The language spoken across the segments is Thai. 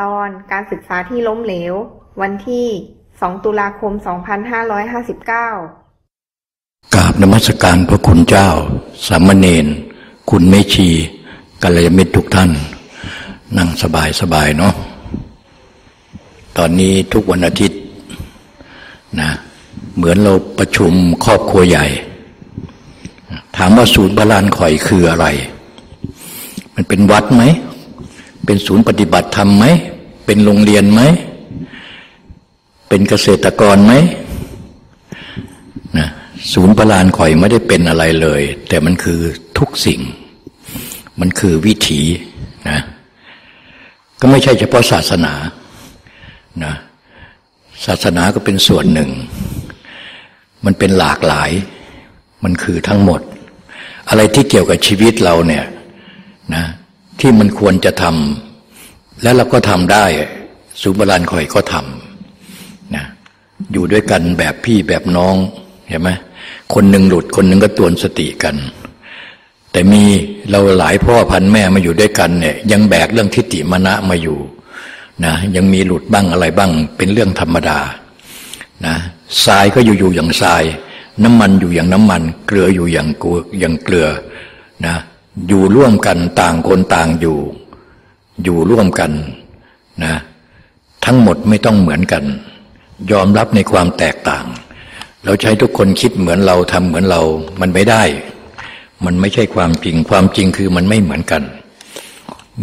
ตอนการศึกษาที่ล้มเหลว วันที่ 2 ตุลาคม 2559 กราบนมัสการพระคุณเจ้า สามเณร คุณเมชีกัลยาณมิตรทุกท่าน นั่งสบายสบายเนาะ ตอนนี้ทุกวันอาทิตย์นะเหมือนเราประชุมครอบครัวใหญ่ ถามว่าศูนย์บาลานข่อยคืออะไร มันเป็นวัดไหม เป็นศูนย์ปฏิบัติธรรมไหม เป็นโรงเรียนไหม เป็นเกษตรกรไหมนะศูนย์ประลานข่อยไม่ได้เป็นอะไรเลย แต่มันคือทุกสิ่ง มันคือวิถีนะก็ไม่ใช่เฉพาะศาสนานะศาสนาก็เป็นส่วนหนึ่ง มันเป็นหลากหลาย มันคือทั้งหมด อะไรที่เกี่ยวกับชีวิตเราเนี่ยนะ ที่มันควรจะทำและเราก็ทำได้สุบรานคอยก็ทำนะอยู่ด้วยกันแบบพี่แบบน้องเห็นไหมคนหนึ่งหลุดคนหนึ่งก็ตวนสติกัน แต่มีเราหลายพ่อพันแม่มาอยู่ด้วยกันเนี่ย ยังแบกเรื่องทิฏฐิมณะมาอยู่นะยังมีหลุดบ้างอะไรบ้าง เป็นเรื่องธรรมดานะทรายก็อยู่ๆอย่างทราย น้ำมันอยู่อย่างน้ำมัน เกลืออยู่อย่างกอย่างเกลือนะ อยู่ร่วมกันต่างคนต่างอยู่ อยู่ร่วมกันนะ ทั้งหมดไม่ต้องเหมือนกัน ยอมรับในความแตกต่าง เราใช้ทุกคนคิดเหมือนเราทำเหมือนเรา มันไม่ได้ มันไม่ใช่ความจริง ความจริงคือมันไม่เหมือนกัน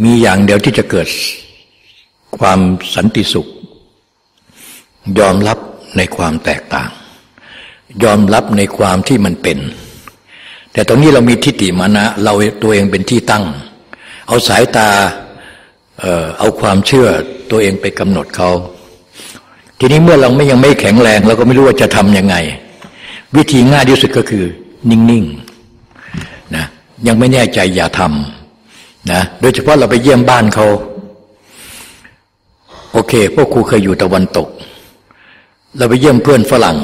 มีอย่างเดียวที่จะเกิดความสันติสุข ยอมรับในความแตกต่าง ยอมรับในความที่มันเป็น แต่ตรงนี้เรามีทิฏฐิมานะ เราตัวเองเป็นที่ตั้ง เอาสายตาเอ่อเอาความเชื่อตัวเองไปกำหนดเขาทีนี้เมื่อเราไม่ยังไม่แข็งแรงเราก็ไม่รู้ว่าจะทำยังไง วิธีง่ายที่สุดก็คือ นิ่งๆนะยังไม่แน่ใจอย่าทำนะโดยเฉพาะเราไปเยี่ยมบ้านเขาโอเคพวกครูเคยอยู่ตะวันตก เราไปเยี่ยมเพื่อนฝรั่ง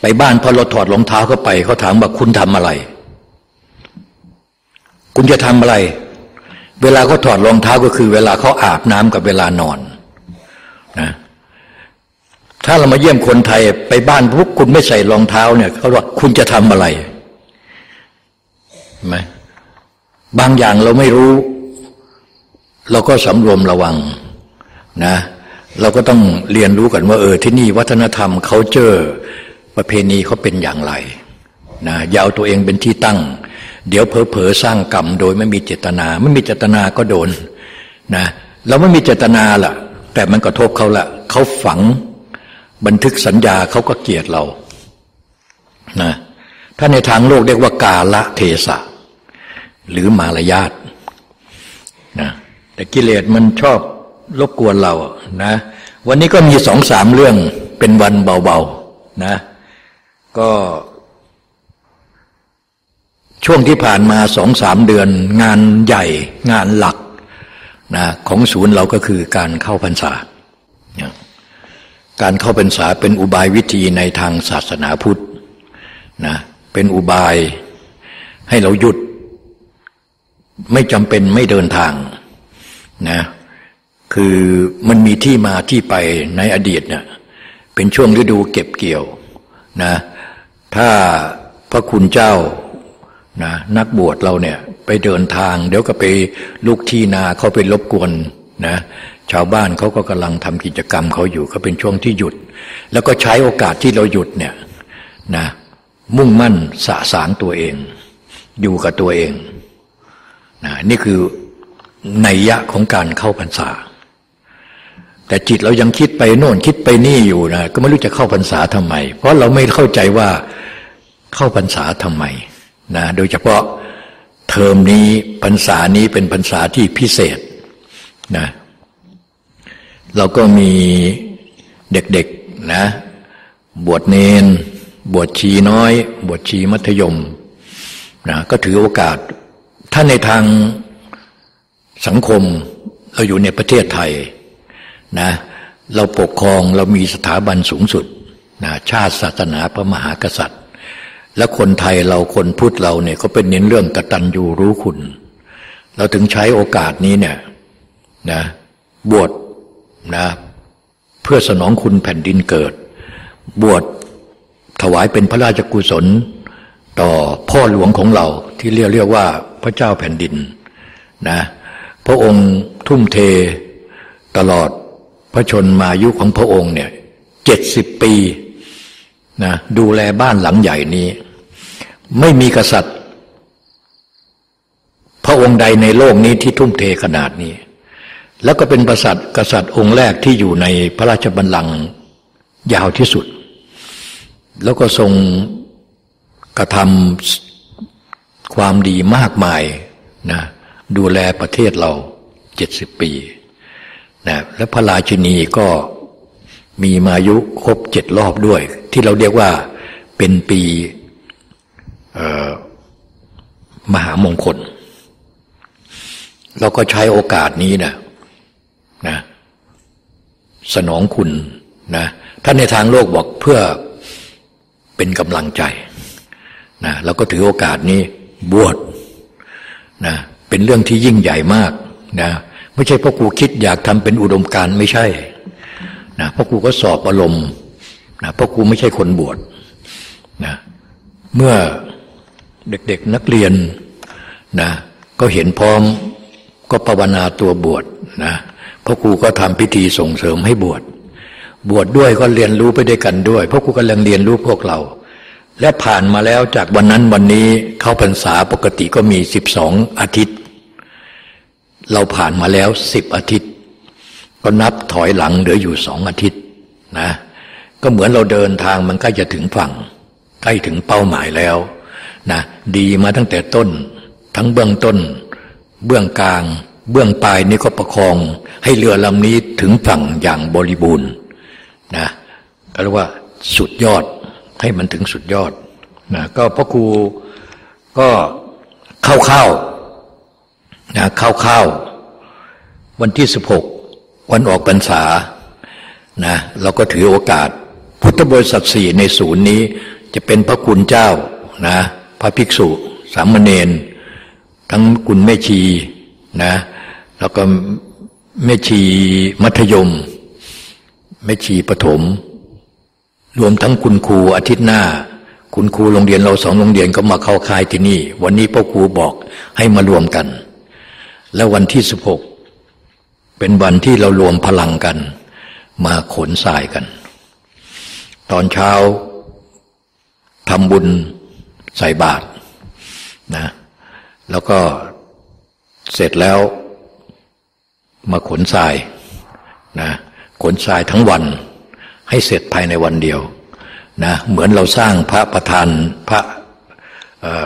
ไปบ้านพอเราถอดรองเท้าเข้าไปเขาถามว่าคุณทำอะไร คุณจะทำอะไร เวลาเขาถอดรองเท้าก็คือ เวลาเขาอาบน้ำกับเวลานอนนะถ้าเรามาเยี่ยมคนไทยไปบ้านพวกคุณไม่ใส่รองเท้าเนี่ยเขาบอกคุณจะทำอะไรไหมบางอย่างเราไม่รู้ เราก็สำรวมระวังนะ เราก็ต้องเรียนรู้กันว่า เออที่นี่วัฒนธรรมเขาเจอ ประเพณีเขาเป็นอย่างไรนะยาวตัวเองเป็นที่ตั้ง เดี๋ยวเพอๆสร้างกรรมโดยไม่มีเจตนา ไม่มีเจตนาก็โดนนะเราไม่มีเจตนาล่ะ แต่มันกระทบเขาละเขาฝังบันทึกสัญญาเขาก็เกลียดเรานะถ้าในทางโลกเรียกว่ากาละเทศะ หรือมารยาทนะแต่กิเลสมันชอบรบกวนเรานะ วันนี้ก็มีสองสามเรื่องเป็นวันเบาๆนะ ก็ช่วงที่ผ่านมาสองสามเดือนงานใหญ่งานหลักนะของศูนย์เราก็คือการเข้าพรรษา การเข้าพรรษาเป็นอุบายวิธีในทางศาสนาพุทธนะเป็นอุบายให้เราหยุด ไม่จำเป็นไม่เดินทางนะคือมันมีที่มาที่ไปในอดีตเนี่ยเป็นช่วงฤดูเก็บเกี่ยวนะ ถ้าพระคุณเจ้านะนักบวชเราเนี่ยไปเดินทาง เดี๋ยวก็ไปลูกที่นาเขาไปรบกวนนะชาวบ้านเขาก็กำลังทำกิจกรรมเขาอยู่เขาเป็นช่วงที่หยุด แล้วก็ใช้โอกาสที่เราหยุดเนี่ยนะมุ่งมั่นสะสางตัวเอง อยู่กับตัวเองนะนี่คือในยะของการเข้าพรรษา แต่จิตเรายังคิดไปโน่นคิดไปนี่อยู่นะก็ไม่รู้จะเข้าพรรษาทำไม เพราะเราไม่เข้าใจว่าเข้าพรรษาทำไมนะโดยเฉพาะเทอมนี้พรรษานี้เป็นพรรษาที่พิเศษนะเราก็มีเด็กๆนะบวชเนน บวชชีน้อย บวชชีมัธยมนะก็ถือโอกาส ถ้าในทางสังคมเราอยู่ในประเทศไทย นะเราปกครองเรามีสถาบันสูงสุดนะชาติศาสนาพระมหากษัตริย์ และคนไทยเราคนพุทธเราเนี่ยก็เป็นเน้นเรื่องกตัญญูรู้คุณ เราถึงใช้โอกาสนี้เนี่ยนะบวชนะเพื่อสนองคุณแผ่นดินเกิด บวชถวายเป็นพระราชกุศล ต่อพ่อหลวงของเราที่เรียกเรียกว่าพระเจ้าแผ่นดินนะพระองค์ทุ่มเทตลอด พระชนมายุของพระองค์เนี่ยเจ็ดสิบปีนะดูแลบ้านหลังใหญ่นี้ ไม่มีกษัตริย์ พระองค์ใดในโลกนี้ที่ทุ่มเทขนาดนี้ แล้วก็เป็นกษัตริย์กษัตริย์องค์แรกที่อยู่ในพระราชบัลลังก์ยาวที่สุด แล้วก็ทรงกระทำความดีมากมายนะดูแลประเทศเราเจ็ดสิบปี นะและพระราชินีก็มีมายุครบเจ็ดรอบด้วย ที่เราเรียกว่าเป็นปีมหามงคล เราก็ใช้โอกาสนี้นะนะสนองคุณนะท่านในทางโลกบอกเพื่อเป็นกำลังใจนะเราก็ถือโอกาสนี้บวชนะเป็นเรื่องที่ยิ่งใหญ่มากนะ ไม่ใช่พ่อครูคิดอยากทำเป็นอุดมการไม่ใช่นะพ่อครูก็สอบอารมณ์นะพ่อครูไม่ใช่คนบวชนะเมื่อเด็กๆนักเรียนนะก็เห็นพร้อมก็ภาวนาตัวบวชนะพ่อครูก็ทำพิธีส่งเสริมให้บวชบวชดด้วยก็เรียนรู้ไปด้วยกันด้วยพ่อครูกำลังเรียนรู้พวกเรา และผ่านมาแล้วจากวันนั้นวันนี้เข้าพรรษาปกติก็มีสิบสองอาทิตย์ เราผ่านมาแล้วสิบอาทิตย์ ก็นับถอยหลังเหลืออยู่สองอาทิตย์นะ ก็เหมือนเราเดินทางมันใกล้จะถึงฝั่ง ใกล้ถึงเป้าหมายแล้วนะดีมาตั้งแต่ต้น ทั้งเบื้องต้น เบื้องกลาง เบื้องปลายนี่ก็ประคอง ให้เรือลำนี้ถึงฝั่งอย่างบริบูรณ์นะก็เรียกว่าสุดยอดให้มันถึงสุดยอดนะก็พ่อครูก็เข้าๆ นะเข้าๆวันที่สิบหกวันออกพรรษานะเราก็ถือโอกาส พุทธบริษัทสี่ในศูนย์นี้จะเป็นพระคุณเจ้านะพระภิกษุ สามเณรทั้งคุณแม่ชีนะแล้วก็แม่ชีมัธยมแม่ชีปฐมรวมทั้งคุณครูอาทิตย์หน้า คุณครูโรงเรียนเราสองโรงเรียนก็มาเข้าค่ายที่นี่ วันนี้พ่อครูบอกให้มารวมกัน แล้ววันที่สิบหกเป็นวันที่เรารวมพลังกัน มาขนทรายกัน ตอนเช้าทำบุญใส่บาตรนะแล้วก็เสร็จแล้วมาขนทรายนะขนทรายทั้งวันให้เสร็จภายในวันเดียวนะเหมือนเราสร้างพระประธานพระ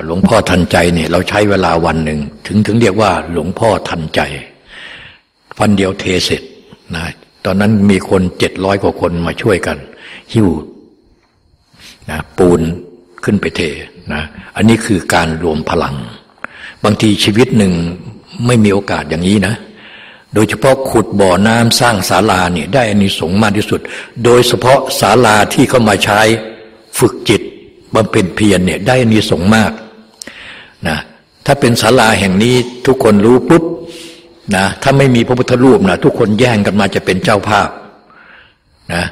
หลวงพ่อทันใจเนี่ยเราใช้เวลาวันหนึ่งถึงถึงเรียกว่าหลวงพ่อทันใจ วันเดียวเทเสร็จนะตอนนั้นมีคนเจ็ดร้อยกว่าคนมาช่วยกัน หิ้วนะปูนขึ้นไปเทนะอันนี้คือการรวมพลัง บางทีชีวิตหนึ่งไม่มีโอกาสอย่างนี้นะ โดยเฉพาะขุดบ่อน้ำสร้างศาลาเนี่ยได้อานิสงส์มากที่สุด โดยเฉพาะศาลาที่เขามาใช้ฝึกจิต บำเพ็ญเพียรเนี่ยได้อานิสงส์มากนะถ้าเป็นศาลาแห่งนี้ทุกคนรู้ปุ๊บนะถ้าไม่มีพระพุทธรูปนะทุกคนแย่งกันมาจะเป็นเจ้าภาพนะ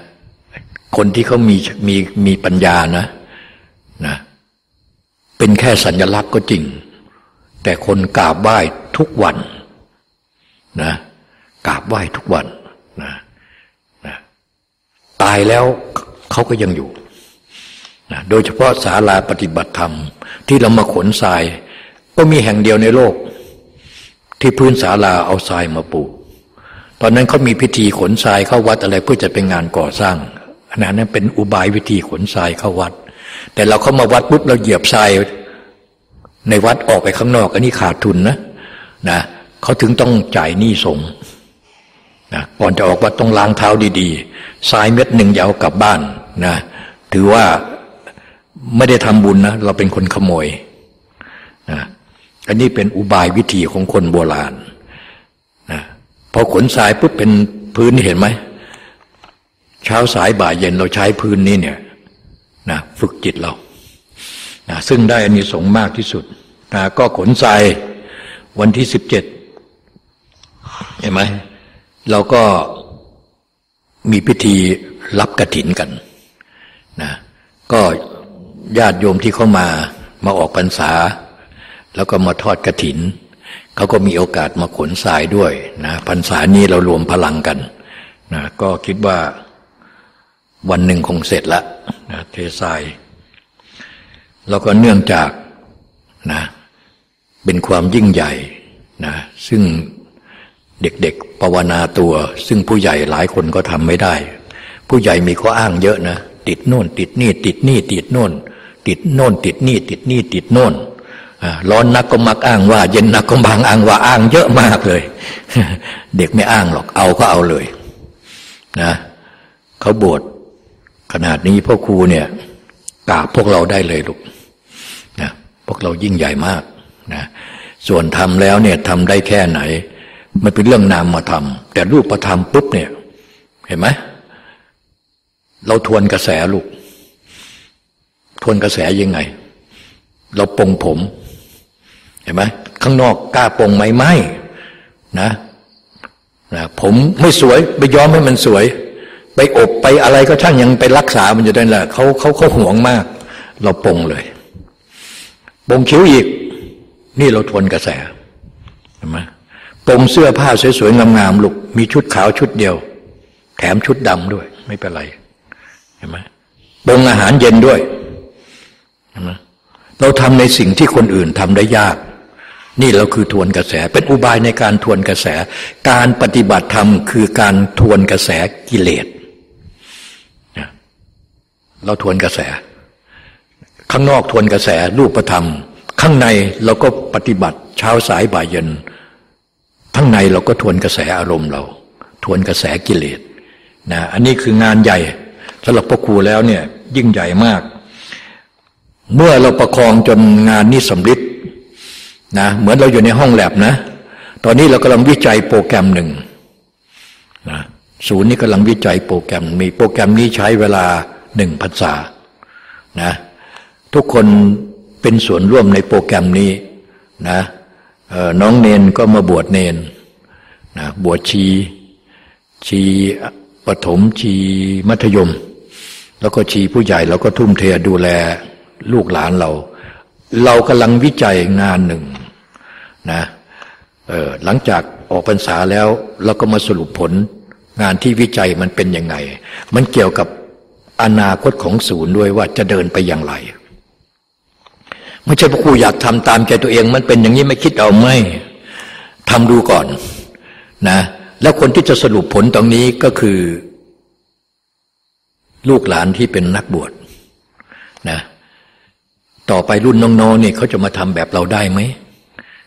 คนที่เขามีมีมีปัญญานะนะเป็นแค่สัญลักษณ์ก็จริง แต่คนกราบไหว้ทุกวันนะกราบไหว้ทุกวันนะนะตายแล้วเขาก็ยังอยู่ นะโดยเฉพาะศาลาปฏิบัติธรรม ที่เรามาขนทราย ก็มีแห่งเดียวในโลก ที่พื้นศาลาเอาทรายมาปูตอนนั้นเขามีพิธีขนทรายเข้าวัดอะไรเพื่อจะเป็นงานก่อสร้างอันนั้นเป็นอุบายวิธีขนทรายเข้าวัด แต่เราเข้ามาวัดปุ๊บเราเหยียบทรายในวัดออกไปข้างนอก อันนี้ขาดทุนนะนะเขาถึงต้องจ่ายหนี้สงนะก่อนจะออกวัดต้องล้างเท้าดีๆทรายเม็ดหนึ่งยาวกลับบ้านนะถือว่า ไม่ได้ทำบุญนะเราเป็นคนขโมยนะอันนี้เป็นอุบายวิธีของคนโบราณนะพอขนทรายปุ๊บเป็นพื้นเห็นไหมเช้าสายบ่ายเย็นเราใช้พื้นนี้เนี่ยนะฝึกจิตเรานะซึ่งได้อานิสงส์มากที่สุดนะก็ขนทรายวันที่สิบเจ็ดเห็นไหมเราก็มีพิธีรับกระถินกันนะก็ ญาติโยมที่เข้ามามาออกพรรษา แล้วก็มาทอดกระถิน เขาก็มีโอกาสมาขนทรายด้วยนะพรรษานี้เรารวมพลังกันนะก็คิดว่าวันหนึ่งคงเสร็จละนะเททราย แล้วก็เนื่องจากนะเป็นความยิ่งใหญ่นะซึ่งเด็กๆภาวนาตัว ซึ่งผู้ใหญ่หลายคนก็ทำไม่ได้ ผู้ใหญ่มีข้ออ้างเยอะนะติดโน่น ติดนี่ ติดนี่ ติดโน่น ติดโน่น ติดนี่ ติดนี่ติดโน่นร้อนนักก็มักอ้างว่า เย็นนักก็บางอ้างว่าอ้างเยอะมากเลย เด็กไม่อ้างหรอกเอาก็เอาเลยนะเขาบวชขนาดนี้พ่อครูเนี่ยกราบพวกเราได้เลยลูกนะพวกเรายิ่งใหญ่มากนะส่วนทำแล้วเนี่ยทำได้แค่ไหน มันเป็นเรื่องนามมาทำแต่รูปประทำปุ๊บเนี่ย เห็นไหมเราทวนกระแสลูก ทวนกระแสยังไง เราปงผมเห็นไหมข้างนอกกล้าปงไหมไม่นะนะผมไม่สวยไปย้อมให้มันสวย ไปอบไปอะไรก็ช่างยังไปรักษามันอยู่ได้แหละเขาเขาเขาห่วงมาก เราปงเลยปงคิ้วอีก นี่เราทวนกระแสเห็นไหมปงเสื้อผ้าสวยๆงามๆลูกมีชุดขาวชุดเดียว แถมชุดดำด้วย ไม่เป็นไรเห็นไหมปงอาหารเย็นด้วย เห็นไหมเราทำในสิ่งที่คนอื่นทำได้ยาก นี่เราคือทวนกระแส เป็นอุบายในการทวนกระแส การปฏิบัติธรรมคือการทวนกระแสกิเลสเราทวนกระแส ข้างนอกทวนกระแสรูปธรรม ข้างในเราก็ปฏิบัติเช้าสายบ่ายเย็นทั้งในเราก็ทวนกระแสอารมณ์เรา ทวนกระแสกิเลสนะอันนี้คืองานใหญ่สำหรับพ่อครูแล้วเนี่ยยิ่งใหญ่มาก เมื่อเราประคองจนงานนี้สำเร็จนะเหมือนเราอยู่ในห้องแลบนะ ตอนนี้เรากำลังวิจัยโปรแกรมหนึ่งนะศูนย์นี้กำลังวิจัยโปรแกรม มีโปรแกรมนี้ใช้เวลาหนึ่งพรรษานะทุกคนเป็นส่วนร่วมในโปรแกรมนี้นะน้องเนนก็มาบวชเนนนะบวชชี ชีปฐมชีมัธยม แล้วก็ชีผู้ใหญ่เราก็ทุ่มเทดูแล ลูกหลานเรา เรากำลังวิจัยงานหนึ่งนะหลังจากออกพรรษาแล้วเราก็มาสรุปผลงานที่วิจัยมันเป็นยังไง มันเกี่ยวกับอนาคตของศูนย์ด้วยว่าจะเดินไปอย่างไรไม่ใช่พระครูอยากทำตามใจตัวเอง มันเป็นอย่างนี้ไม่คิดเอาไม่ทำดูก่อนนะแล้วคนที่จะสรุปผลตรงนี้ก็คือ ลูกหลานที่เป็นนักบวชนะ ต่อไปรุ่นน้องๆเนี่ยเขาจะมาทำแบบเราได้ไหม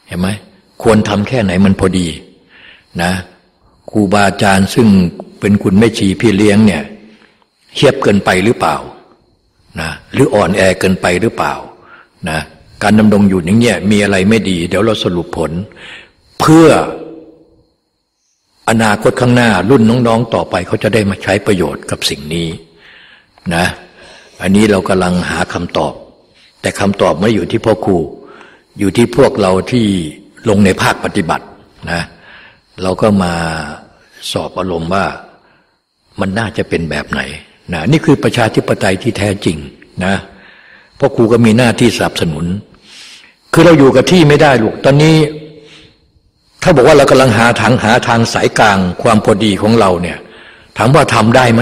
เห็นไหมควรทำแค่ไหนมันพอดีนะครูบาอาจารย์ซึ่งเป็นคุณแม่ชีพี่เลี้ยงเนี่ยเทียบเกินไปหรือเปล่านะหรืออ่อนแอเกินไปหรือเปล่านะการดำรงอยู่อย่างเงี้ยมีอะไรไม่ดี เดี๋ยวเราสรุปผล เพื่ออนาคตข้างหน้ารุ่นน้องๆ ต่อไปเขาจะได้มาใช้ประโยชน์กับสิ่งนี้นะ อันนี้เรากำลังหาคำตอบ แต่คำตอบไม่อยู่ที่พ่อครู อยู่ที่พวกเราที่ลงในภาคปฏิบัตินะเราก็มาสอบอารมณ์ว่ามันน่าจะเป็นแบบไหนนะนี่คือประชาธิปไตยที่แท้จริงนะพราะครูก็มีหน้าที่สนับสนุน คือเราอยู่กับที่ไม่ได้ลูกตอนนี้ ถ้าบอกว่าเรากำลังหาทางหาทางสายกลางความพอดีของเราเนี่ยถามว่าทำได้ไหม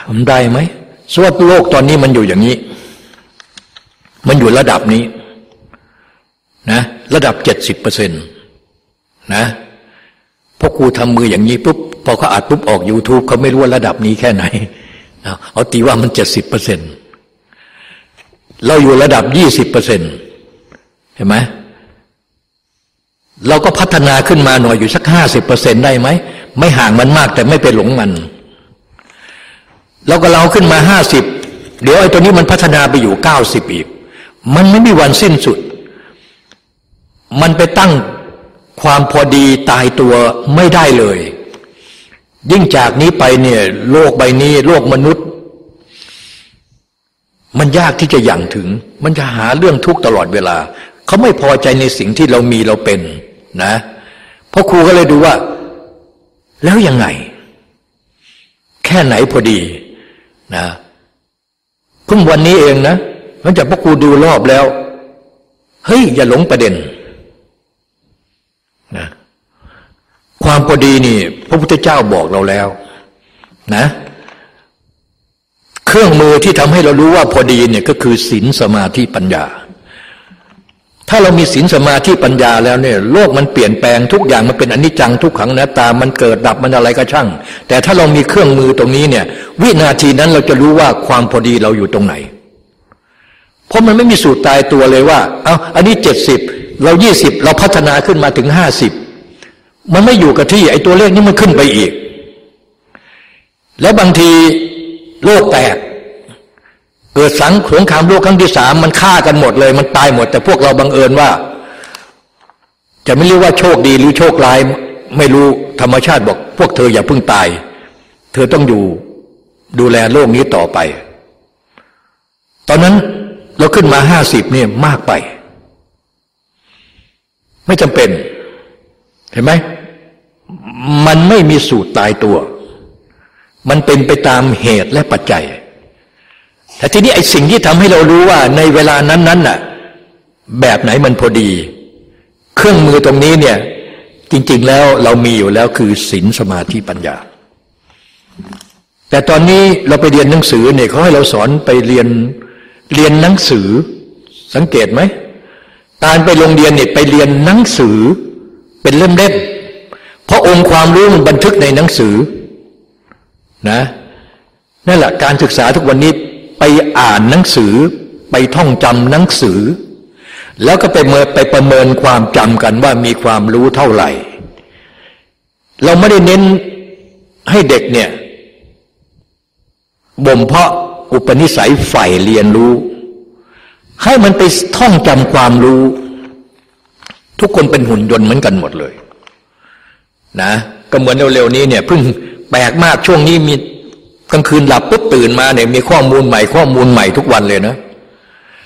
ทำได้ไหม สวดโลกตอนนี้มันอยู่อย่างนี้ มันอยู่ระดับนี้นะระดับเจ็ดสิบเปอร์เซ็นต์นะพอครูทำมืออย่างนี้ปุ๊บพอเขาอัดปุ๊บออก YouTube เขาไม่รู้ว่าระดับนี้แค่ไหนเอาตีว่ามันเจ็ดสิบเปอร์เซ็นเราอยู่ระดับยี่สิบเปอร์เซ็นเห็นไหมเราก็พัฒนาขึ้นมาหน่อยอยู่สักห้าสิบเปอร์เซ็นได้ไหม ไม่ห่างมันมากแต่ไม่ไปหลงมัน เราก็เราขึ้นมาห้าสิบเดี๋ยวไอ้ตัวนี้มันพัฒนาไปอยู่เก้าสิบอีก มันไม่มีวันสิ้นสุด มันไปตั้งความพอดีตายตัวไม่ได้เลย ยิ่งจากนี้ไปเนี่ยโลกใบนี้ โลกมนุษย์ มันยากที่จะยั่งถึง มันจะหาเรื่องทุกตลอดเวลา เขาไม่พอใจในสิ่งที่เรามีเราเป็นนะพพ่อครูก็เลยดูว่า แล้วยังไง แค่ไหนพอดี นะเพิ่งวันนี้เองนะหลังจากพระครูดูรอบแล้ว เฮ้ย อย่าหลงประเด็นนะความพอดีนี่ พระพุทธเจ้าบอกเราแล้ว นะ เครื่องมือที่ทำให้เรารู้ว่าพอดีเนี่ยก็คือศีลสมาธิปัญญา ถ้าเรามีศีลสมาธิปัญญาแล้วเนี่ยโลกมันเปลี่ยนแปลงทุกอย่างมันเป็นอนิจจังทุกขังนะตา มันเกิดดับมันอะไรก็ช่าง แต่ถ้าเรามีเครื่องมือตรงนี้เนี่ย วินาทีนั้นเราจะรู้ว่าความพอดีเราอยู่ตรงไหน เพราะมันไม่มีสูตรตายตัวเลยว่า เอาอันนี้เจ็ดสิบเรายี่สิบเราพัฒนาขึ้นมาถึงห้าสิบมันไม่อยู่กับที่ไอ้ตัวเลขนี้มันขึ้นไปอีก แล้วบางทีโลกแตก เกิดสังสงครามโลกครั้งที่สามมันฆ่ากันหมดเลย มันตายหมด แต่พวกเราบังเอิญว่า จะไม่เรียกว่าโชคดีหรือโชคร้าย ไม่รู้ธรรมชาติบอก พวกเธออย่าเพิ่งตาย เธอต้องอยู่ดูแลโลกนี้ต่อไป ตอนนั้นเราขึ้นมาห้าสิบเนี่ยมากไป ไม่จำเป็น เห็นไหมมันไม่มีสูตรตายตัว มันเป็นไปตามเหตุและปัจจัย แต่ทีนี้ไอ้สิ่งที่ทำให้เรารู้ว่าในเวลานั้นๆน่ะแบบไหนมันพอดี เครื่องมือตรงนี้เนี่ยจริง ๆแล้วเรามีอยู่แล้วคือศีลสมาธิปัญญา แต่ตอนนี้เราไปเรียนหนังสือเนี่ยเขาให้เราสอนไปเรียนเรียนหนังสือ สังเกตไหมการไปโรงเรียนเนี่ยไปเรียนหนังสือเป็นเล่มๆเพราะองค์ความรู้มันบันทึกในหนังสือนะนั่นแหละการศึกษาทุกวันนี้ ไปอ่านหนังสือ ไปท่องจำหนังสือ แล้วก็ไปเมิไปประเมินความจำกันว่ามีความรู้เท่าไหร่ เราไม่ได้เน้นให้เด็กเนี่ยบ่มเพาะอุปนิสัยใฝ่เรียนรู้ ให้มันไปท่องจำความรู้ ทุกคนเป็นหุ่นยนต์เหมือนกันหมดเลย นะ ก็เหมือนเร็วๆนี้เนี่ยเพิ่งแปลกมากช่วงนี้มี กลางคืนหลับปุ๊บตื่นมาเนี่ยมีข้อมูลใหม่ข้อมูลใหม่ทุกวันเลยนะ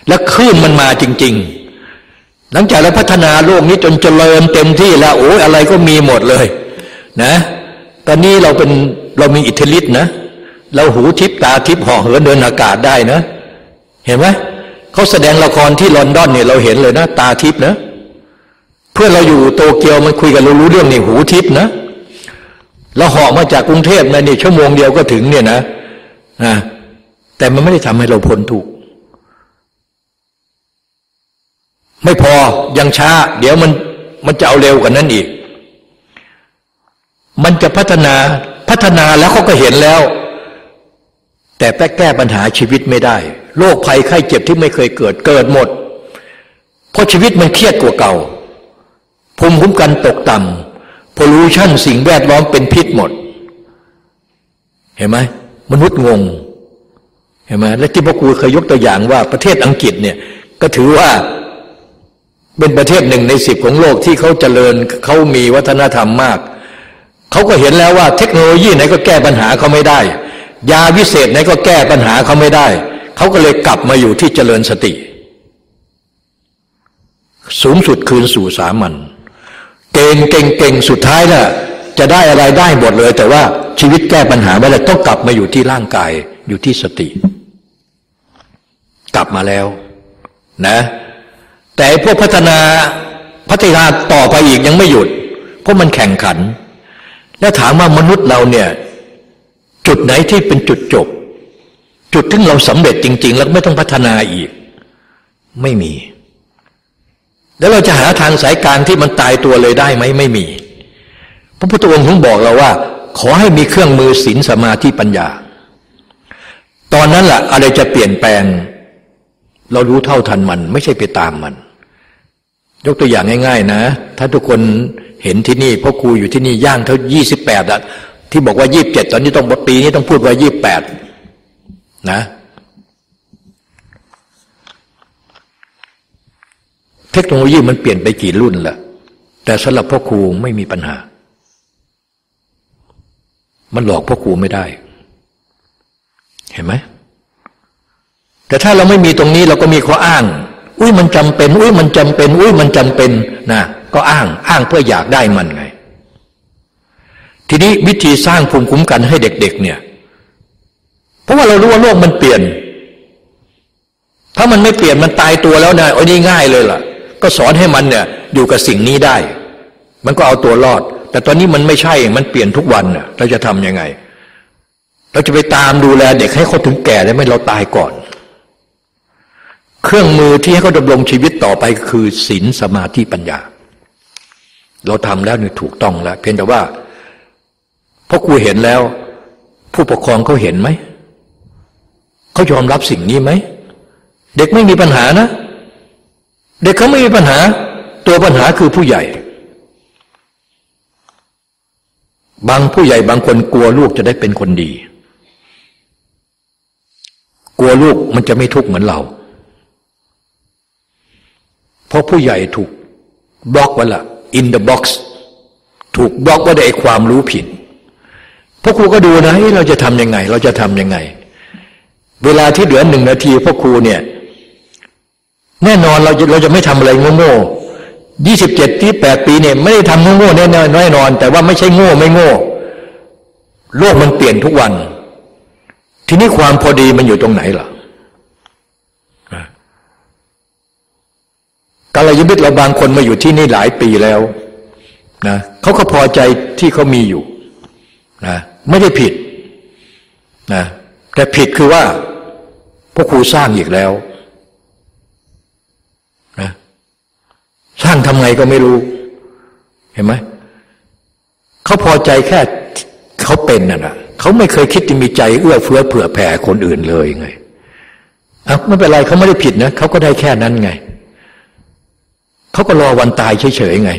แล้วคลื่นมันมาจริง ๆ หลังจากเราพัฒนาโลกนี้จนเจริญเต็มที่แล้วโอ้ยอะไรก็มีหมดเลย นะ ตอนนี้เราเป็นเรามีอิทธิฤทธิ์นะ เราหูทิพตาทิพห่อเหินเดินอากาศได้นะ เห็นไหมเขาแสดงละครที่ลอนดอนเนี่ยเราเห็นเลยนะ ตาทิพนะ เพื่อเราอยู่โตเกียวมันคุยกันเรารู้เรื่องนี่หูทิพนะเราเหาะมาจากกรุงเทพนะนี่ยชั่วโมงเดียวก็ถึงเนี่ยนะนะแต่มันไม่ได้ทำให้เราพ้นทุกข์ไม่พอยังช้า เดี๋ยวมันมันจะเอาเร็วกว่านั้นอีก มันจะพัฒนาพัฒนาแล้วเขาก็เห็นแล้ว แต่แแก้ปัญหาชีวิตไม่ได้โรคภัยไข้เจ็บที่ไม่เคยเกิดเกิดหมด เพราะชีวิตมันเครียดกว่าเก่าภูมิคุ้มกันตกต่ำ พลูชันสิ่งแวดล้อมเป็นพิษหมด เห็นไหมมนุษย์งง เห็นไหมและที่พ่อครูเคยยกตัวอย่างว่าประเทศอังกฤษเนี่ยก็ถือว่าเป็นประเทศหนึ่งในสิบของโลกที่เขาเจริญเขามีวัฒนธรรมมากเขาก็เห็นแล้วว่าเทคโนโลยีไหนก็แก้ปัญหาเขาไม่ได้ ยาวิเศษไหนก็แก้ปัญหาเขาไม่ได้เขาก็เลยกลับมาอยู่ที่เจริญสติ สูงสุดคืนสู่สามัญ เก่งเก่งเก่งสุดท้ายน่ะจะได้อะไรได้หมดเลย แต่ว่าชีวิตแก้ปัญหาไม่ได้ต้องกลับมาอยู่ที่ร่างกายอยู่ที่สติ กลับมาแล้วนะ แต่พวกพัฒนาพัฒนาต่อไปอีกยังไม่หยุด เพราะมันแข่งขัน แล้วถามว่ามนุษย์เราเนี่ย จุดไหนที่เป็นจุดจบ จุดที่เราสำเร็จจริง ๆ แล้วไม่ต้องพัฒนาอีก ไม่มี แล้วเราจะหาทางสายกางที่มันตายตัวเลยได้ไหมไม่มี พระพุทธองค์ถึงบอกเราว่า ขอให้มีเครื่องมือศีลสมาธิปัญญา ตอนนั้นแหละอะไรจะเปลี่ยนแปลง เรารู้เท่าทันมัน ไม่ใช่ไปตามมัน ยกตัวอย่างง่าย ๆ นะ ถ้าทุกคนเห็นที่นี่พ่อครูอยู่ที่นี่ย่างเท่ายี่สิบแปดอะที่บอกว่ายี่บเจ็ดตอนนี้ต้องปีนี้ต้องพูดว่ายี่บแปดนะ เทคโนโลยีมันเปลี่ยนไปกี่รุ่นละแต่สำหรับพ่อครูไม่มีปัญหา มันหลอกพ่อครูไม่ได้ เห็นไหมแต่ถ้าเราไม่มีตรงนี้เราก็มีข้ออ้าง อุ้ยมันจำเป็น อุ้ยมันจำเป็น อุ้ยมันจำเป็นนะก็อ้างอ้างเพื่ออยากได้มันไง ทีนี้วิธีสร้างภูมิคุ้มกันให้เด็ก ๆ เนี่ย เพราะว่าเรารู้ว่าโลกมันเปลี่ยน ถ้ามันไม่เปลี่ยนมันตายตัวแล้วนะโอ้ยนี่ง่ายเลยล่ะ ก็สอนให้มันเนี่ยอยู่กับสิ่งนี้ได้ มันก็เอาตัวรอด แต่ตอนนี้มันไม่ใช่มันเปลี่ยนทุกวันน่ะเราจะทำยังไง เราจะไปตามดูแลเด็กให้เขาถึงแก่ได้ไหมเราตายก่อน เครื่องมือที่ให้เขาดำรงชีวิตต่อไปคือศีลสมาธิปัญญา เราทำแล้วนี่ถูกต้องแล้ว เพียงแต่ว่าพราะครูเห็นแล้ว ผู้ปกครองเขาเห็นไหมเขายอมรับสิ่งนี้ไหม เด็กไม่มีปัญหานะ เด็กเขาไม่มีปัญหา ตัวปัญหาคือผู้ใหญ่ บางผู้ใหญ่บางคนกลัวลูกจะได้เป็นคนดี กลัวลูกมันจะไม่ทุกข์เหมือนเรา เพราะผู้ใหญ่ถูกบล็อกไว้ละ in the box ถูกบล็อกไว้ด้ความรู้ผิดพวกครูก็ดูนะเราจะทำยังไง เราจะทำยังไง เวลาที่เหลือหนึ่งนาทีพวกครูเนี่ย แน่นอนเราจะเราจะไม่ทำอะไรโง่ๆยี่สิบเจ็ดที่แปดปีเนี่ยไม่ได้ทำโง่ๆแน่นอนแน่นอน แต่ว่าไม่ใช่โง่ไม่โง่ โลกมันเปลี่ยนทุกวัน ทีนี้ความพอดีมันอยู่ตรงไหนล่ะกาลยมิตรเราบางคนมาอยู่ที่นี่หลายปีแล้วนะเขาก็พอใจที่เขามีอยู่นะไม่ได้ผิดนะแต่ผิดคือว่าพวกครูสร้างอีกแล้วนะ สร้างทำไงก็ไม่รู้ เห็นไหมเขาพอใจแค่เขาเป็นน่ะนะเขาไม่เคยคิดจะมีใจเอื้อเฟื้อเผื่อแผ่คนอื่นเลยไงเอาไม่เป็นไรเขาไม่ได้ผิดนะเขาก็ได้แค่นั้นไงเขาก็รอวันตายเฉยๆไง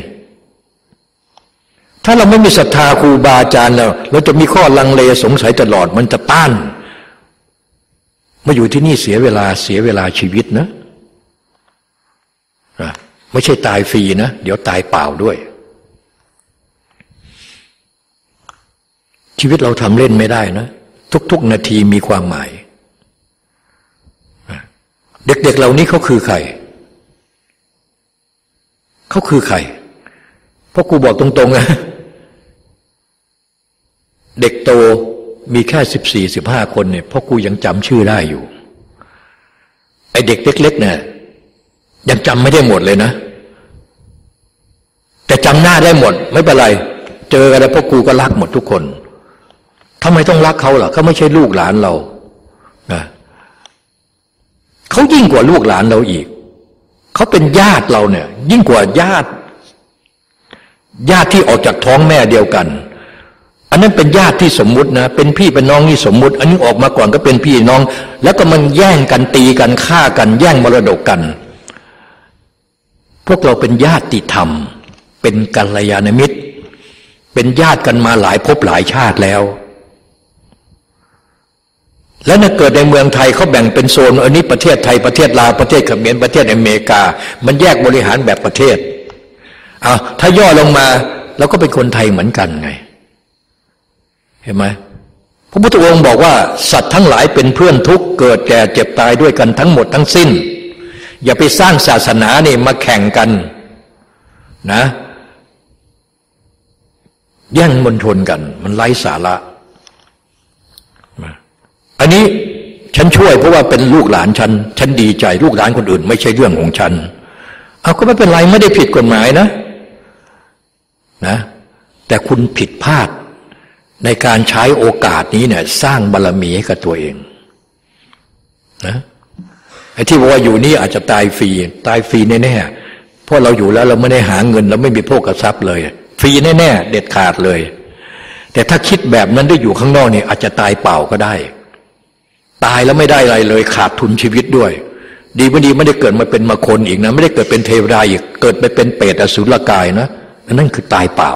ถ้าเราไม่มีศรัทธาครูบาอาจารย์แล้วเราจะมีข้อลังเลสงสัยตลอดมันจะต้านมาอยู่ที่นี่เสียเวลาเสียเวลาชีวิตนะ ไม่ใช่ตายฟรีนะ เดี๋ยวตายเปล่าด้วย ชีวิตเราทำเล่นไม่ได้นะ ทุก ๆ นาทีมีความหมาย เด็ก ๆเหล่านี้เขาคือใครเขาคือใครเพราะกูบอกตรงๆนะเด็กโตมีแค่สิบสี่สิบห้าคนเนี่ยเพราะกูยังจำชื่อได้อยู่ ไอเด็กเล็กๆเนี่ย ยังจำไม่ได้หมดเลยนะ แต่จำหน้าได้หมด ไม่เป็นไร เจอกันแล้วพวกกูก็รักหมดทุกคนทำไมต้องรักเขาล่ะเขาไม่ใช่ลูกหลานเรานะเขายิ่งกว่าลูกหลานเราอีก เขาเป็นญาติเราเนี่ย ยิ่งกว่าญาติ ญาติที่ออกจากท้องแม่เดียวกัน อันนั้นเป็นญาติที่สมมุตินะ เป็นพี่เป็นน้องนี่สมมุติ อันนี้ออกมาก่อนก็เป็นพี่น้อง แล้วก็มันแย่งกันตีกันฆ่ากัน แย่งมรดกกัน พวกเราเป็นญาติธรรม เป็นกัลยาณมิตร เป็นญาติกันมาหลายภพหลายชาติแล้ว แล้วถ้าเกิดในเมืองไทยเขาแบ่งเป็นโซนอันนี้ประเทศไทยประเทศลาวประเทศเขมรประเทศอเมริกา มันแยกบริหารแบบประเทศอะถ้าย่อลงมาเราก็เป็นคนไทยเหมือนกันไง เห็นไหมพระพุทธองค์บอกว่าสัตว์ทั้งหลายเป็นเพื่อนทุกเกิดแก่เจ็บตายด้วยกันทั้งหมดทั้งสิ้น อย่าไปสร้างศาสนาเนี่ยมาแข่งกันนะแย่งมนทนกัน มันไร้สาระ อันนี้ฉันช่วยเพราะว่าเป็นลูกหลานฉัน ฉันดีใจลูกหลานคนอื่น ไม่ใช่เรื่องของฉัน เอาก็ไม่เป็นไรไม่ได้ผิดกฎหมายนะนะแต่คุณผิดพลาดในการใช้โอกาสนี้เนี่ยสร้างบารรมีให้กับตัวเองนะ ไอ้ที่บอกว่าอยู่นี่อาจจะตายฟรีตายฟรีแน่ๆเพราะเราอยู่แล้วเราไม่ได้หาเงิน เราไม่มีโภคทรัพย์เลย ฟรีแน่ๆเด็ดขาดเลย แต่ถ้าคิดแบบนั้นได้อยู่ข้างนอกนี่อาจจะตายเปล่าก็ได้ ตายแล้วไม่ได้อะไรเลยขาดทุนชีวิตด้วย ดีไม่ดีไม่ได้เกิดมาเป็นมาคนอีกนะ ไม่ได้เกิดเป็นเทวดาอีกเกิดไปเป็นเปรตอสุรกายนะนั่นคือตายเปล่า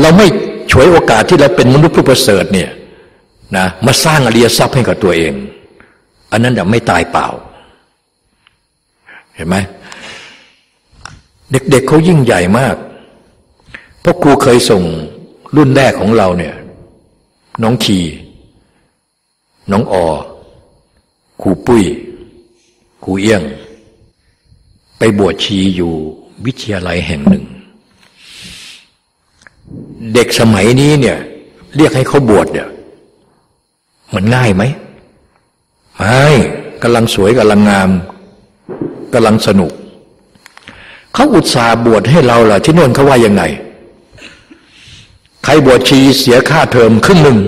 เราไม่ฉวยโอกาสที่เราเป็นมนุษย์ผู้ประเสริฐเนี่ยนะมาสร้างอริยทรัพย์ให้กับตัวเอง อันนั้นจะไม่ตายเปล่า เห็นไหมเด็กๆเเขายิ่งใหญ่มาก เพราะครูเคยส่งรุ่นแรกของเราเนี่ย น้องขีน้องออครูปุ้ยครูเอี้ยงไปไปบวชชีอยู่วิทยาลัยแห่งหนึ่ง เด็กสมัยนี้เนี่ย เรียกให้เขาบวชเนี่ยมันง่ายไหม ไม่กำลังสวยกำลังงามกำลังสนุก เขาอุตส่าห์บวชให้เราล่ะ ที่โน่นเขาว่ายังไง ใครบวชชีเสียค่าเทอมครึ่งหนึ่ง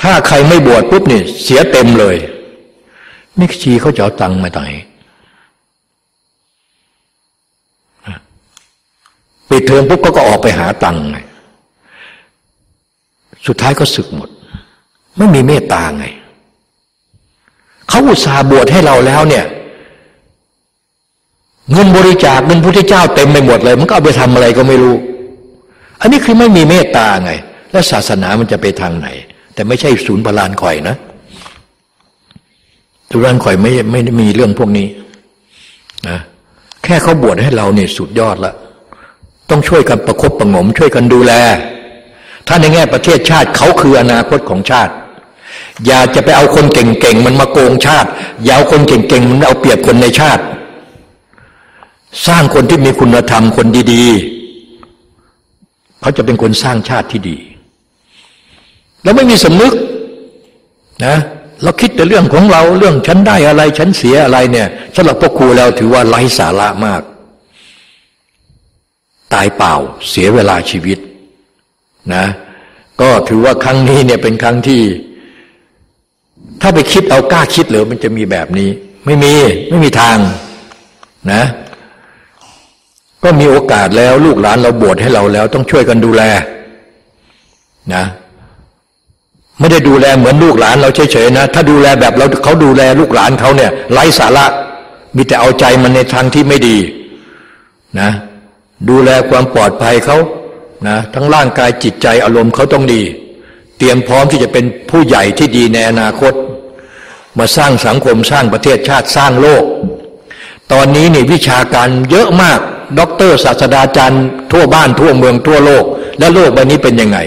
ถ้าใครไม่บวชปุ๊บนี่เสียเต็มเลยนี่ชีเขาจะเอาตังค์มาไหนปิดเทอมปุ๊บก็ก็ออกไปหาตังค์สุดท้ายก็สึกหมด ไม่มีเมตตาไง เขาอุตส่าห์บวชให้เราแล้วเนี่ย เงินบริจาคเงินพุทธเจ้าเต็มไปหมดเลย มันก็เอาไปทำอะไรก็ไม่รู้ อันนี้คือไม่มีเมตตาไง แล้วศาสนามันจะไปทางไหน แต่ไม่ใช่ศูนย์พลานคอยนะศูนย์พลานคอยไม่ไม่มีเรื่องพวกนี้นะแค่เขาบวชให้เราเนี่ยสุดยอดละต้องช่วยกันประคบประงม ช่วยกันดูแล ถ้าในแง่ประเทศชาติเขาคืออนาคตของชาติ อย่าจะไปเอาคนเก่งๆมันมาโกงชาติ อย่าเอาคนเก่งๆมันเอาเปรียบคนในชาติ สร้างคนที่มีคุณธรรมคนดีๆ เขาจะเป็นคนสร้างชาติที่ดี แล้วไม่มีสำนึกนะเราคิดแต่เรื่องของเราเรื่องฉันได้อะไร ฉันเสียอะไรเนี่ยสำหรับพ่อครูแล้วถือว่าไร้สาระมาก ตายเปล่าเสียเวลาชีวิตนะก็ถือว่าครั้งนี้เนี่ยเป็นครั้งที่ ถ้าไปคิดเอากล้าคิดหรือมันจะมีแบบนี้ ไม่มีไม่มีทางนะ ก็มีโอกาสแล้วลูกหลานเราบวชให้เราแล้ว ต้องช่วยกันดูแลนะไม่ได้ดูแลเหมือนลูกหลานเราเฉยๆนะ ถ้าดูแลแบบเราเขาดูแลลูกหลานเขาเนี่ยไร้สาระ มีแต่เอาใจมันในทางที่ไม่ดีนะ ดูแลความปลอดภัยเขานะทั้งร่างกายจิตใจอารมณ์เขาต้องดี เตรียมพร้อมที่จะเป็นผู้ใหญ่ที่ดีในอนาคต มาสร้างสังคมสร้างประเทศชาติสร้างโลก ตอนนี้นี่วิชาการเยอะมากด็อกเตอร์ศาสตราจารย์ทั่วบ้านทั่วเมืองทั่วโลก และโลกใบนี้เป็นยังไง